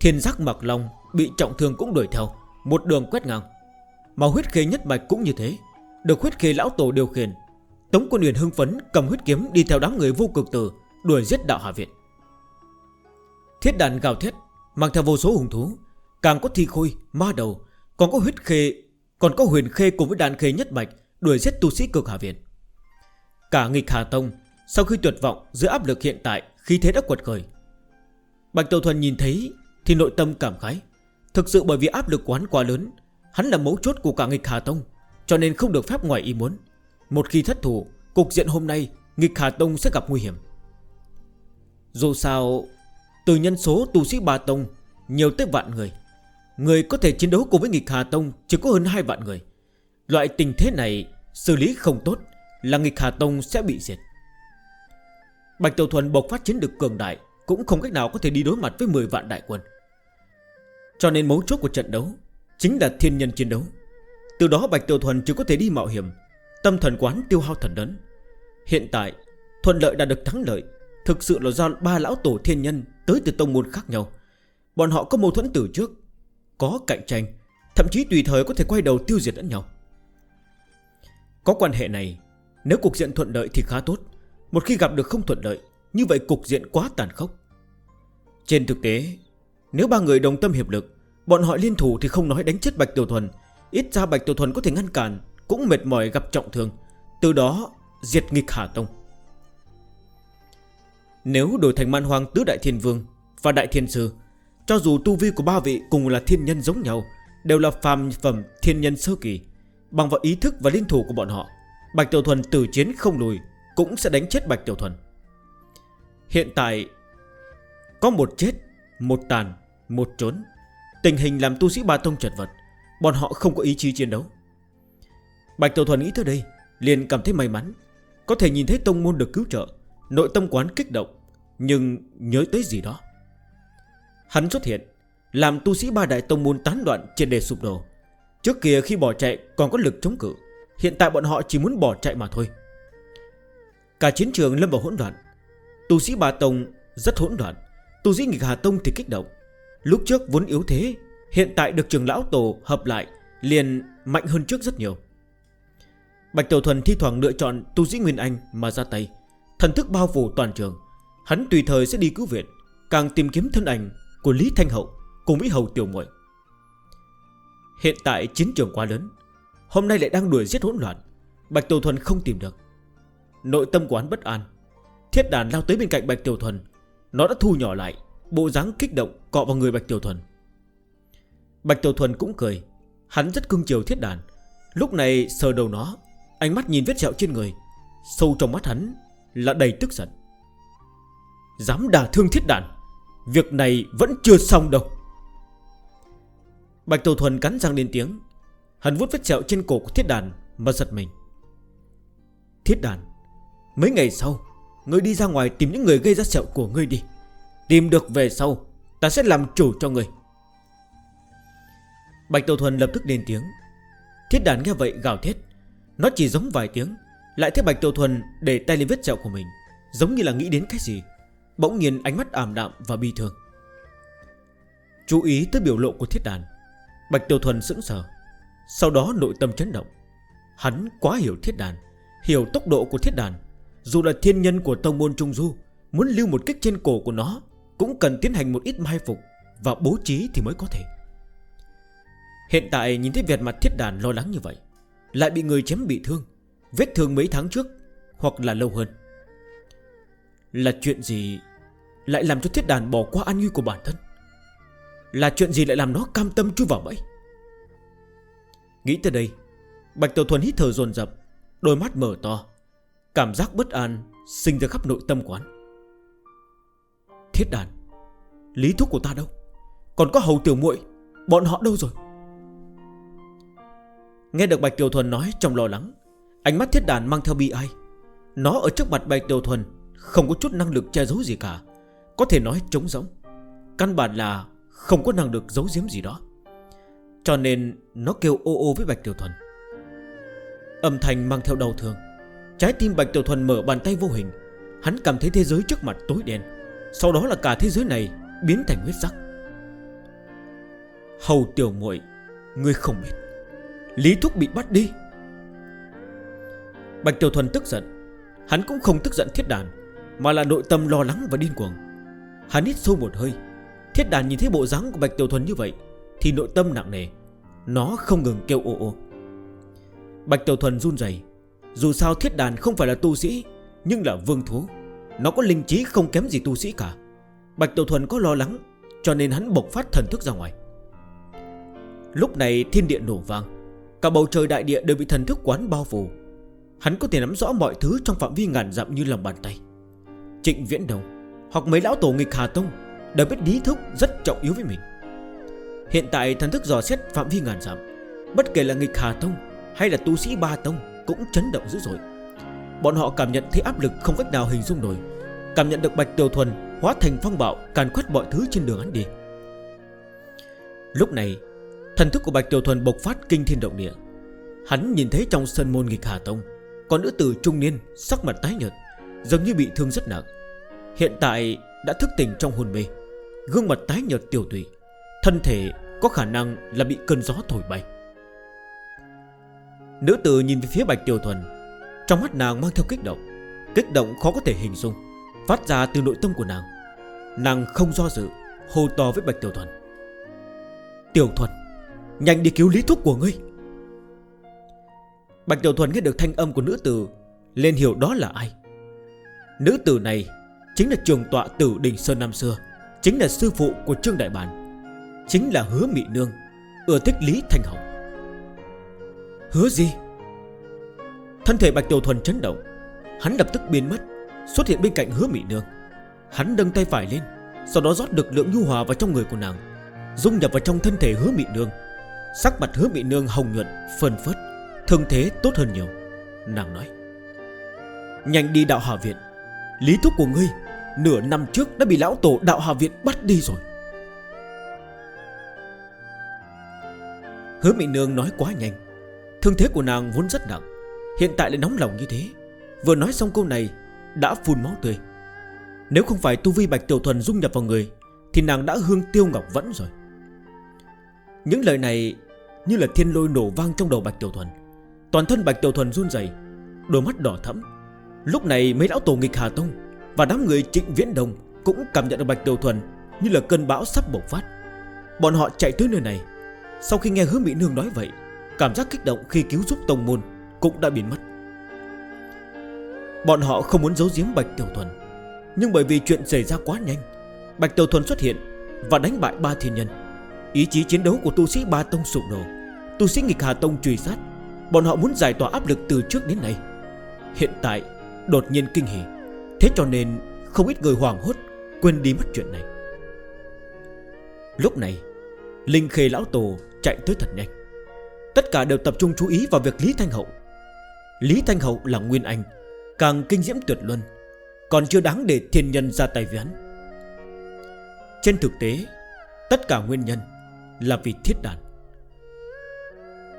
Thiên giác mặc long Bị trọng thương cũng đuổi theo Một đường quét ngang. Màu huyết khê nhất mạch cũng như thế Được huyết khê lão tổ điều khiển Tống quân huyền hưng phấn cầm huyết kiếm Đi theo đám người vô cực tử Đuổi giết đạo hà viện. Thiết đàn gào thiết Mang theo vô số hùng thú Càng có thi khôi, ma đầu Còn có huyết khê Còn có huyền khê cùng với đàn khê nhất mạch Đuổi giết tu sĩ cực hà viện. Cả nghịch hà tông Sau khi tuyệt vọng giữa áp lực hiện tại khi thế đã quật khởi. Bạch Tàu Thuần nhìn thấy Thì nội tâm cảm khái. Thực sự bởi vì áp lực quán quá lớn, Hắn là mấu chốt của cả nghịch Hà Tông, Cho nên không được phép ngoài ý muốn. Một khi thất thủ, Cục diện hôm nay, Nghịch Hà Tông sẽ gặp nguy hiểm. Dù sao, Từ nhân số, tu sĩ Ba Tông, Nhiều tới vạn người Người có thể chiến đấu cùng với nghịch Hà Tông Chỉ có hơn 2 vạn người. Loại tình thế này xử lý không tốt, Là nghịch Hà Tông sẽ bị diệt. Bạch Tiểu Thuần bộc phát chiến được cường đại, Cũng không cách nào có thể đi đối mặt với 10 vạn đại quân. Cho nên mấu chốt của trận đấu Chính là thiên nhân chiến đấu. Từ đó Bạch Tiểu Thuần chỉ có thể đi mạo hiểm, Tâm thần quán tiêu hao thần đấn Hiện tại, thuận lợi đã được thắng lợi, Thực sự là do ba lão tổ thiên nhân Tới từ tông môn khác nhau. Bọn họ có mâu thuẫn từ trước, Có cạnh tranh, Thậm chí tùy thời có thể quay đầu tiêu diệt lẫn nhau. Có quan hệ này, Nếu cuộc diện thuận lợi thì khá tốt. Một khi gặp được không thuận lợi, Như vậy cục diện quá tàn khốc. Trên thực tế, Nếu ba người đồng tâm hiệp lực, Bọn họ liên thủ thì không nói đánh chết Bạch Tiểu Thuần. Ít ra Bạch Tiểu Thuần có thể ngăn cản, Cũng mệt mỏi gặp trọng thương. Từ đó, diệt nghịch Hà Tông. Nếu đổi thành man hoàng tứ đại thiên vương Và đại thiên sư, Cho dù tu vi của ba vị cùng là thiên nhân giống nhau, Đều là phàm phẩm thiên nhân sơ kỳ, Bằng vào ý thức và liên thủ của bọn họ, Bạch Tiểu Thuần tử chiến không lùi cũng sẽ đánh chết Bạch Tiểu Thuần. Hiện tại, Có một chết, Một tàn, Một trốn. Tình hình làm tu sĩ ba tông chật vật, Bọn họ không có ý chí chiến đấu. Bạch Tiểu Thuần nghĩ tới đây, Liền cảm thấy may mắn. Có thể nhìn thấy tông môn được cứu trợ, Nội tâm quán kích động, Nhưng nhớ tới gì đó. Hắn xuất hiện, Làm tu sĩ ba đại tông môn tán loạn trên đề sụp đổ. Trước kia khi bỏ chạy còn có lực chống cự, Hiện tại bọn họ chỉ muốn bỏ chạy mà thôi. Cả chiến trường lâm vào hỗn loạn. Tù sĩ Bà Tông rất hỗn loạn. Tù sĩ Nghịch Hà Tông thì kích động. Lúc trước vốn yếu thế, Hiện tại được trường lão tổ hợp lại, Liền mạnh hơn trước rất nhiều. Bạch Tiểu Thuần thi thoảng lựa chọn tù sĩ Nguyên Anh mà ra tay. Thần thức bao phủ toàn trường. Hắn tùy thời sẽ đi cứu viện, Càng tìm kiếm thân ảnh của Lý Thanh Hậu Cùng với Hầu Tiểu Muội. Hiện tại chiến trường quá lớn, Hôm nay lại đang đuổi giết hỗn loạn. Bạch Tiểu Thuần không tìm được. Nội tâm của hắn bất an. Thiết đàn lao tới bên cạnh Bạch Tiểu Thuần. Nó đã thu nhỏ lại, Bộ dáng kích động cọ vào người Bạch Tiểu Thuần. Bạch Tiểu Thuần cũng cười. Hắn rất cưng chiều thiết đàn. Lúc này sờ đầu nó, Ánh mắt nhìn vết sẹo trên người. Sâu trong mắt hắn là đầy tức giận. Dám đà thương thiết đàn, Việc này vẫn chưa xong đâu. Bạch Tiểu Thuần cắn răng lên tiếng. Hắn vuốt vết sẹo trên cổ của thiết đàn Mà giật mình. Thiết đàn Mấy ngày sau, Ngươi đi ra ngoài tìm những người gây ra sẹo của ngươi đi. Tìm được về sau, Ta sẽ làm chủ cho ngươi. Bạch Tổ Thuần lập tức lên tiếng. Thiết đàn nghe vậy gào thét. Nó chỉ giống vài tiếng, Lại thấy Bạch Tổ Thuần để tay lên vết sẹo của mình, Giống như là nghĩ đến cái gì. Bỗng nhiên ánh mắt ảm đạm và bi thương. Chú ý tới biểu lộ của thiết đàn, Bạch Tiểu Thuần sững sờ. Sau đó nội tâm chấn động. Hắn quá hiểu thiết đàn, Hiểu tốc độ của thiết đàn. Dù là thiên nhân của tông môn Trung Du, Muốn lưu một kích trên cổ của nó Cũng cần tiến hành một ít mai phục Và bố trí thì mới có thể. Hiện tại nhìn thấy vẻ mặt thiết đàn lo lắng như vậy, Lại bị người chém bị thương, Vết thương mấy tháng trước Hoặc là lâu hơn. Là chuyện gì Lại làm cho thiết đàn bỏ qua an nguy của bản thân? Là chuyện gì lại làm nó cam tâm chui vào bẫy? Nghĩ tới đây, Bạch Tiểu Thuần hít thở dồn dập, Đôi mắt mở to. Cảm giác bất an Sinh ra khắp nội tâm quán. Thiết đàn, Lý thuốc của ta đâu? Còn có hầu tiểu muội, Bọn họ đâu rồi? Nghe được Bạch Tiểu Thuần nói trong lo lắng, Ánh mắt thiết đàn mang theo bi ai. Nó ở trước mặt Bạch Tiểu Thuần Không có chút năng lực che giấu gì cả, Có thể nói trống rỗng. Căn bản là không có năng lực giấu giếm gì đó. Cho nên nó kêu ô ô với Bạch Tiểu Thuần. Âm thanh mang theo đau thương. Trái tim Bạch Tiểu Thuần mở bàn tay vô hình. Hắn cảm thấy thế giới trước mặt tối đen. Sau đó là cả thế giới này biến thành huyết sắc. Hầu Tiểu muội, Ngươi không biết. Lý Thúc bị bắt đi. Bạch Tiểu Thuần tức giận. Hắn cũng không tức giận thiết đàn, Mà là nội tâm lo lắng và điên cuồng. Hắn hít sâu một hơi. Thiết đàn nhìn thấy bộ dáng của Bạch Tiểu Thuần như vậy, Thì nội tâm nặng nề. Nó không ngừng kêu ô ô. Bạch Tiểu Thuần run dày dù sao thiết đàn không phải là tu sĩ, Nhưng là vương thú. Nó có linh trí không kém gì tu sĩ cả. Bạch Tiểu Thuần có lo lắng, Cho nên hắn bộc phát thần thức ra ngoài. Lúc này thiên địa nổ vang, Cả bầu trời đại địa đều bị thần thức quán bao phủ. Hắn có thể nắm rõ mọi thứ Trong phạm vi ngàn dặm như lòng bàn tay. Trịnh Viễn Đồng Hoặc mấy lão tổ nghịch Hà Tông, Đều biết lý thức rất trọng yếu với mình. Hiện tại thần thức dò xét phạm vi ngàn dặm, Bất kể là nghịch Hà Tông Hay là tu sĩ Ba Tông cũng chấn động dữ dội. Bọn họ cảm nhận thấy áp lực không cách nào hình dung nổi, Cảm nhận được Bạch Tiểu Thuần Hóa thành phong bạo càn quét mọi thứ trên đường hắn đi. Lúc này, Thần thức của Bạch Tiểu Thuần bộc phát kinh thiên động địa. Hắn nhìn thấy trong sân môn nghịch Hà Tông, Có nữ tử trung niên Sắc mặt tái nhợt, Giống như bị thương rất nặng. Hiện tại đã thức tỉnh trong hồn mê, Gương mặt tái nhợt tiểu tụy, Thân thể có khả năng là bị cơn gió thổi bay. Nữ tử nhìn về phía Bạch Tiểu Thuần, Trong mắt nàng mang theo kích động. Kích động khó có thể hình dung, Phát ra từ nội tâm của nàng. Nàng không do dự, Hô to với Bạch Tiểu Thuần. Tiểu Thuần, Nhanh đi cứu lý thuốc của ngươi. Bạch Tiểu Thuần nghe được thanh âm của nữ tử Lên hiểu đó là ai. Nữ tử này Chính là trường tọa tử Đình Sơn năm xưa, Chính là sư phụ của Trương Đại Bản, Chính là Hứa Mị Nương, Ưa thích Lý Thanh Hồng Hứa gì? Thân thể Bạch Tiểu Thuần chấn động. Hắn lập tức biến mất, Xuất hiện bên cạnh hứa Mỹ Nương. Hắn đâng tay phải lên, Sau đó rót được lượng nhu hòa vào trong người của nàng, Dung nhập vào trong thân thể hứa Mỹ Nương. Sắc mặt hứa Mỹ Nương hồng nhuận Phân phất Thương thế tốt hơn nhiều. Nàng nói, Nhanh đi đạo hạ viện. Lý thúc của ngươi Nửa năm trước đã bị lão tổ đạo hạ viện bắt đi rồi. Hứa Mỹ Nương nói quá nhanh. Thương thế của nàng vốn rất nặng, Hiện tại lại nóng lòng như thế. Vừa nói xong câu này, Đã phun máu tươi. Nếu không phải tu vi Bạch Tiểu Thuần dung nhập vào người, Thì nàng đã hương tiêu ngọc vẫn rồi. Những lời này Như là thiên lôi nổ vang trong đầu Bạch Tiểu Thuần. Toàn thân Bạch Tiểu Thuần run dày Đôi mắt đỏ thẫm. Lúc này mấy lão tổ nghịch Hà Tông Và đám người trịnh viễn đồng Cũng cảm nhận được Bạch Tiểu Thuần Như là cơn bão sắp bộc phát. Bọn họ chạy tới nơi này. Sau khi nghe hứa Mỹ Nương nói vậy Cảm giác kích động khi cứu giúp tông môn Cũng đã biến mất. Bọn họ không muốn giấu giếm Bạch Tiểu Thuần, Nhưng bởi vì chuyện xảy ra quá nhanh, Bạch Tiểu Thuần xuất hiện Và đánh bại ba thiên nhân. Ý chí chiến đấu của tu sĩ Ba Tông sụp đổ, Tu sĩ nghịch Hà Tông truy sát, Bọn họ muốn giải tỏa áp lực từ trước đến nay. Hiện tại, đột nhiên kinh hỉ, Thế cho nên không ít người hoảng hốt, Quên đi mất chuyện này. Lúc này, Linh Khê Lão Tổ chạy tới thật nhanh. Tất cả đều tập trung chú ý vào việc Lý Thanh Hậu. Lý Thanh Hậu là Nguyên Anh, Càng kinh diễm tuyệt luân, Còn chưa đáng để thiên nhân ra tay với hắn. Trên thực tế, Tất cả nguyên nhân Là vì thiết đàn.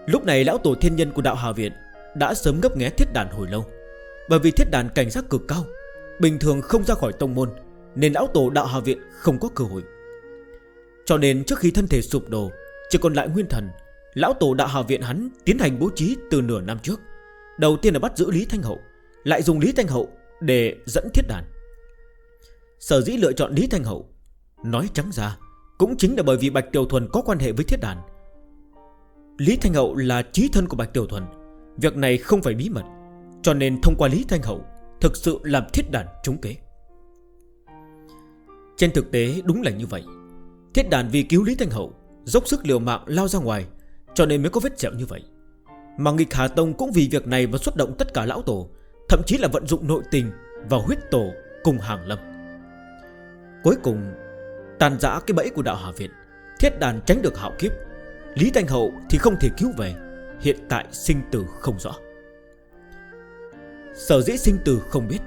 Lúc này lão tổ thiên nhân của đạo Hà Viện Đã sớm ngấp nghé thiết đàn hồi lâu. Bởi vì thiết đàn cảnh giác cực cao, Bình thường không ra khỏi tông môn, Nên lão tổ đạo Hà Viện không có cơ hội. Cho nên trước khi thân thể sụp đổ, Chỉ còn lại nguyên thần Lão tổ đạo hạ viện hắn tiến hành bố trí từ nửa năm trước. Đầu tiên là bắt giữ Lý Thanh Hậu, Lại dùng Lý Thanh Hậu để dẫn thiết đàn. Sở dĩ lựa chọn Lý Thanh Hậu, Nói trắng ra, Cũng chính là bởi vì Bạch Tiểu Thuần có quan hệ với thiết đàn. Lý Thanh Hậu là trí thân của Bạch Tiểu Thuần, Việc này không phải bí mật, Cho nên thông qua Lý Thanh Hậu Thực sự làm thiết đàn trúng kế. Trên thực tế đúng là như vậy. Thiết đàn vì cứu Lý Thanh Hậu, Dốc sức liều mạng lao ra ngoài cho nên mới có vết sẹo như vậy. Mà nghịch Hà Tông cũng vì việc này Và xuất động tất cả lão tổ, Thậm chí là vận dụng nội tình Và huyết tổ cùng hàng lâm. Cuối cùng, Tàn giã cái bẫy của đạo Hà Việt, Thiết đàn tránh được hạo kiếp. Lý Thanh Hậu thì không thể cứu về, Hiện tại sinh tử không rõ. Sở dĩ sinh tử không biết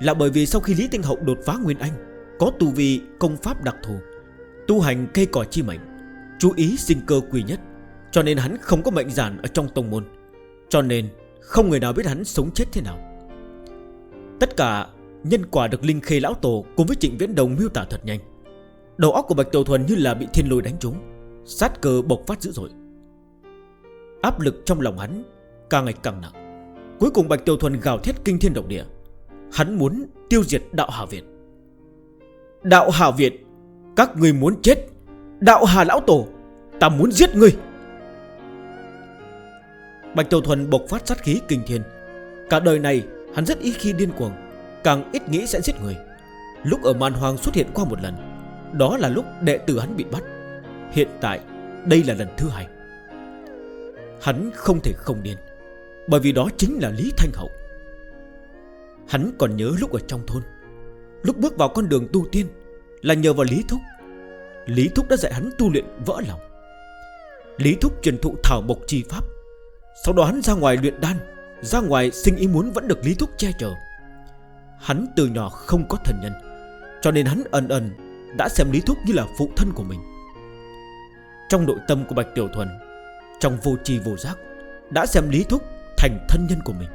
Là bởi vì sau khi Lý Thanh Hậu đột phá Nguyên Anh, Có tu vi công pháp đặc thù, Tu hành cây cỏ chi mệnh, Chú ý sinh cơ quy nhất. Cho nên hắn không có mệnh giản ở trong tông môn. Cho nên không người nào biết hắn sống chết thế nào. Tất cả nhân quả được Linh Khê Lão Tổ cùng với Trịnh Viễn Đồng miêu tả thật nhanh. Đầu óc của Bạch Tiểu Thuần như là bị thiên lôi đánh trúng, Sát cơ bộc phát dữ dội. Áp lực trong lòng hắn càng ngày càng nặng. Cuối cùng Bạch Tiểu Thuần gào thét kinh thiên động địa. Hắn muốn tiêu diệt đạo Hà Việt Đạo Hà Việt Các người muốn chết. Đạo Hà Lão Tổ, Ta muốn giết ngươi. Bạch Tiểu Thuần bộc phát sát khí kinh thiên. Cả đời này, hắn rất ít khi điên cuồng, Càng ít nghĩ sẽ giết người. Lúc ở màn hoàng xuất hiện qua một lần, Đó là lúc đệ tử hắn bị bắt. Hiện tại, đây là lần thứ hai. Hắn không thể không điên, Bởi vì đó chính là Lý Thanh Hậu. Hắn còn nhớ lúc ở trong thôn, Lúc bước vào con đường tu tiên Là nhờ vào Lý Thúc. Lý Thúc đã dạy hắn tu luyện vỡ lòng. Lý Thúc truyền thụ thảo bộc chi pháp. Sau đó hắn ra ngoài luyện đan, Ra ngoài sinh ý muốn vẫn được Lý Thúc che chở. Hắn từ nhỏ không có thần nhân, Cho nên hắn ẩn ẩn Đã xem Lý Thúc như là phụ thân của mình. Trong nội tâm của Bạch Tiểu Thuần, Trong vô tri vô giác, Đã xem Lý Thúc thành thân nhân của mình.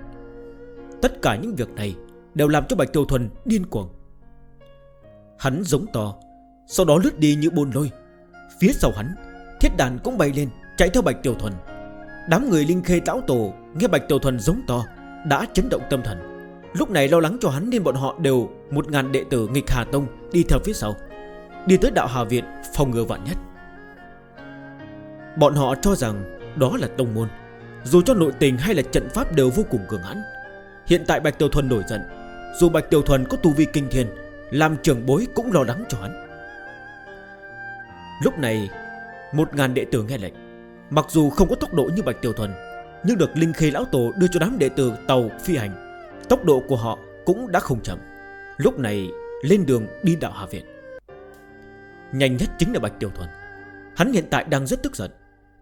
Tất cả những việc này Đều làm cho Bạch Tiểu Thuần điên cuồng. Hắn giống to, Sau đó lướt đi như bồn lôi. Phía sau hắn, Thiết đàn cũng bay lên, Chạy theo Bạch Tiểu Thuần. Đám người Linh Khê Lão Tổ, nghe Bạch Tiểu Thuần giống to, Đã chấn động tâm thần. Lúc này lo lắng cho hắn nên bọn họ đều Một ngàn đệ tử nghịch Hà Tông đi theo phía sau, Đi tới đạo Hà Viện phòng ngừa vạn nhất. Bọn họ cho rằng đó là tông môn, Dù cho nội tình hay là trận pháp đều vô cùng cường hãn. Hiện tại Bạch Tiểu Thuần nổi giận, Dù Bạch Tiểu Thuần có tu vi kinh thiên, Làm trưởng bối cũng lo lắng cho hắn. Lúc này, Một ngàn đệ tử nghe lệnh Mặc dù không có tốc độ như Bạch Tiểu Thuần, Nhưng được Linh Khê Lão Tổ đưa cho đám đệ tử tàu phi hành, Tốc độ của họ cũng đã không chậm. Lúc này, lên đường đi đạo Hà viện Nhanh nhất chính là Bạch Tiểu Thuần. Hắn hiện tại đang rất tức giận.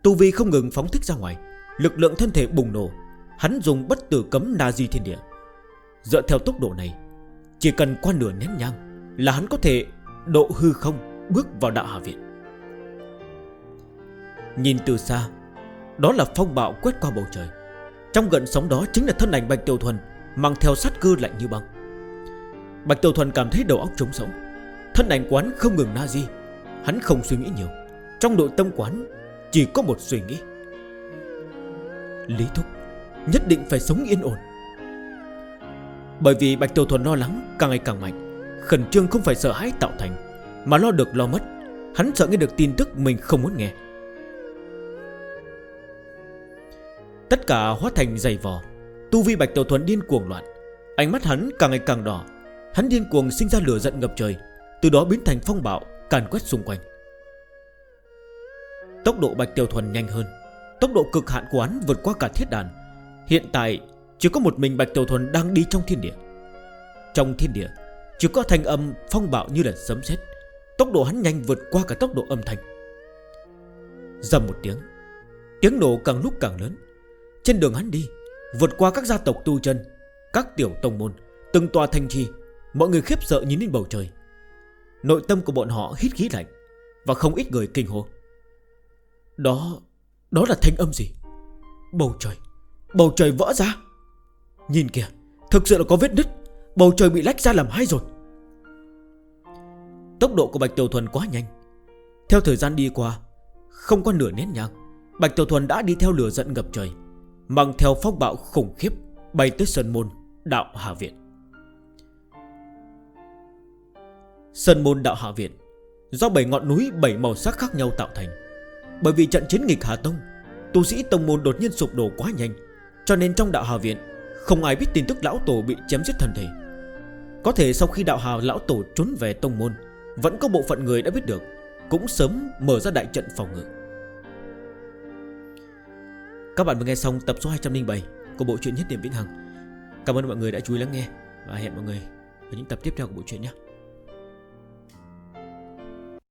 Tu Vi không ngừng phóng thích ra ngoài, Lực lượng thân thể bùng nổ. Hắn dùng bất tử cấm na di thiên địa. Dựa theo tốc độ này, Chỉ cần qua nửa nén nhang Là hắn có thể độ hư không bước vào đạo Hà viện Nhìn từ xa, Đó là phong bạo quét qua bầu trời. Trong gần sóng đó chính là thân ảnh Bạch Tiểu Thuần, Mang theo sát cơ lạnh như băng. Bạch Tiểu Thuần cảm thấy đầu óc trống sống Thân ảnh quán không ngừng na di. Hắn không suy nghĩ nhiều. Trong nội tâm quán, chỉ có một suy nghĩ. Lý Thúc, Nhất định phải sống yên ổn. Bởi vì Bạch Tiểu Thuần lo lắng Càng ngày càng mạnh, Khẩn trương không phải sợ hãi tạo thành, Mà lo được lo mất. Hắn sợ nghe được tin tức mình không muốn nghe. Tất cả hóa thành dày vò. Tu vi Bạch Tiểu Thuần điên cuồng loạn. Ánh mắt hắn càng ngày càng đỏ. Hắn điên cuồng sinh ra lửa giận ngập trời, Từ đó biến thành phong bạo, càn quét xung quanh. Tốc độ Bạch Tiểu Thuần nhanh hơn. Tốc độ cực hạn của hắn vượt qua cả thiết đàn. Hiện tại, chỉ có một mình Bạch Tiểu Thuần đang đi trong thiên địa. Trong thiên địa, Chỉ có thanh âm phong bạo như là sấm sét. Tốc độ hắn nhanh vượt qua cả tốc độ âm thanh. Dầm một tiếng. Tiếng nổ càng lúc càng lớn. Trên đường hắn đi, Vượt qua các gia tộc tu chân, Các tiểu tông môn, Từng tòa thành trì, Mọi người khiếp sợ nhìn lên bầu trời. Nội tâm của bọn họ hít khí lạnh Và không ít người kinh hồn Đó Đó là thanh âm gì? Bầu trời Bầu trời vỡ ra. Nhìn kìa, Thực sự là có vết nứt, Bầu trời bị lách ra làm hai rồi Tốc độ của Bạch Tiểu Thuần quá nhanh. Theo thời gian đi qua, Không có nửa nét nhạc Bạch Tiểu Thuần đã đi theo lửa giận ngập trời. Mang theo phong bạo khủng khiếp Bay tới Sơn Môn Đạo Hạ Viện. Sơn Môn Đạo Hạ Viện Do 7 ngọn núi 7 màu sắc khác nhau tạo thành. Bởi vì trận chiến nghịch Hà Tông, Tu sĩ Tông Môn đột nhiên sụp đổ quá nhanh, Cho nên trong Đạo Hà Viện Không ai biết tin tức Lão Tổ bị chém giết thân thể. Có thể sau khi Đạo Hà Lão Tổ trốn về Tông Môn, Vẫn có bộ phận người đã biết được, Cũng sớm mở ra đại trận phòng ngự. Các bạn vừa nghe xong tập số 207 của bộ truyện Nhất Điểm Vĩnh Hằng. Cảm ơn mọi người đã chú ý lắng nghe Và hẹn mọi người ở những tập tiếp theo của bộ truyện nhé.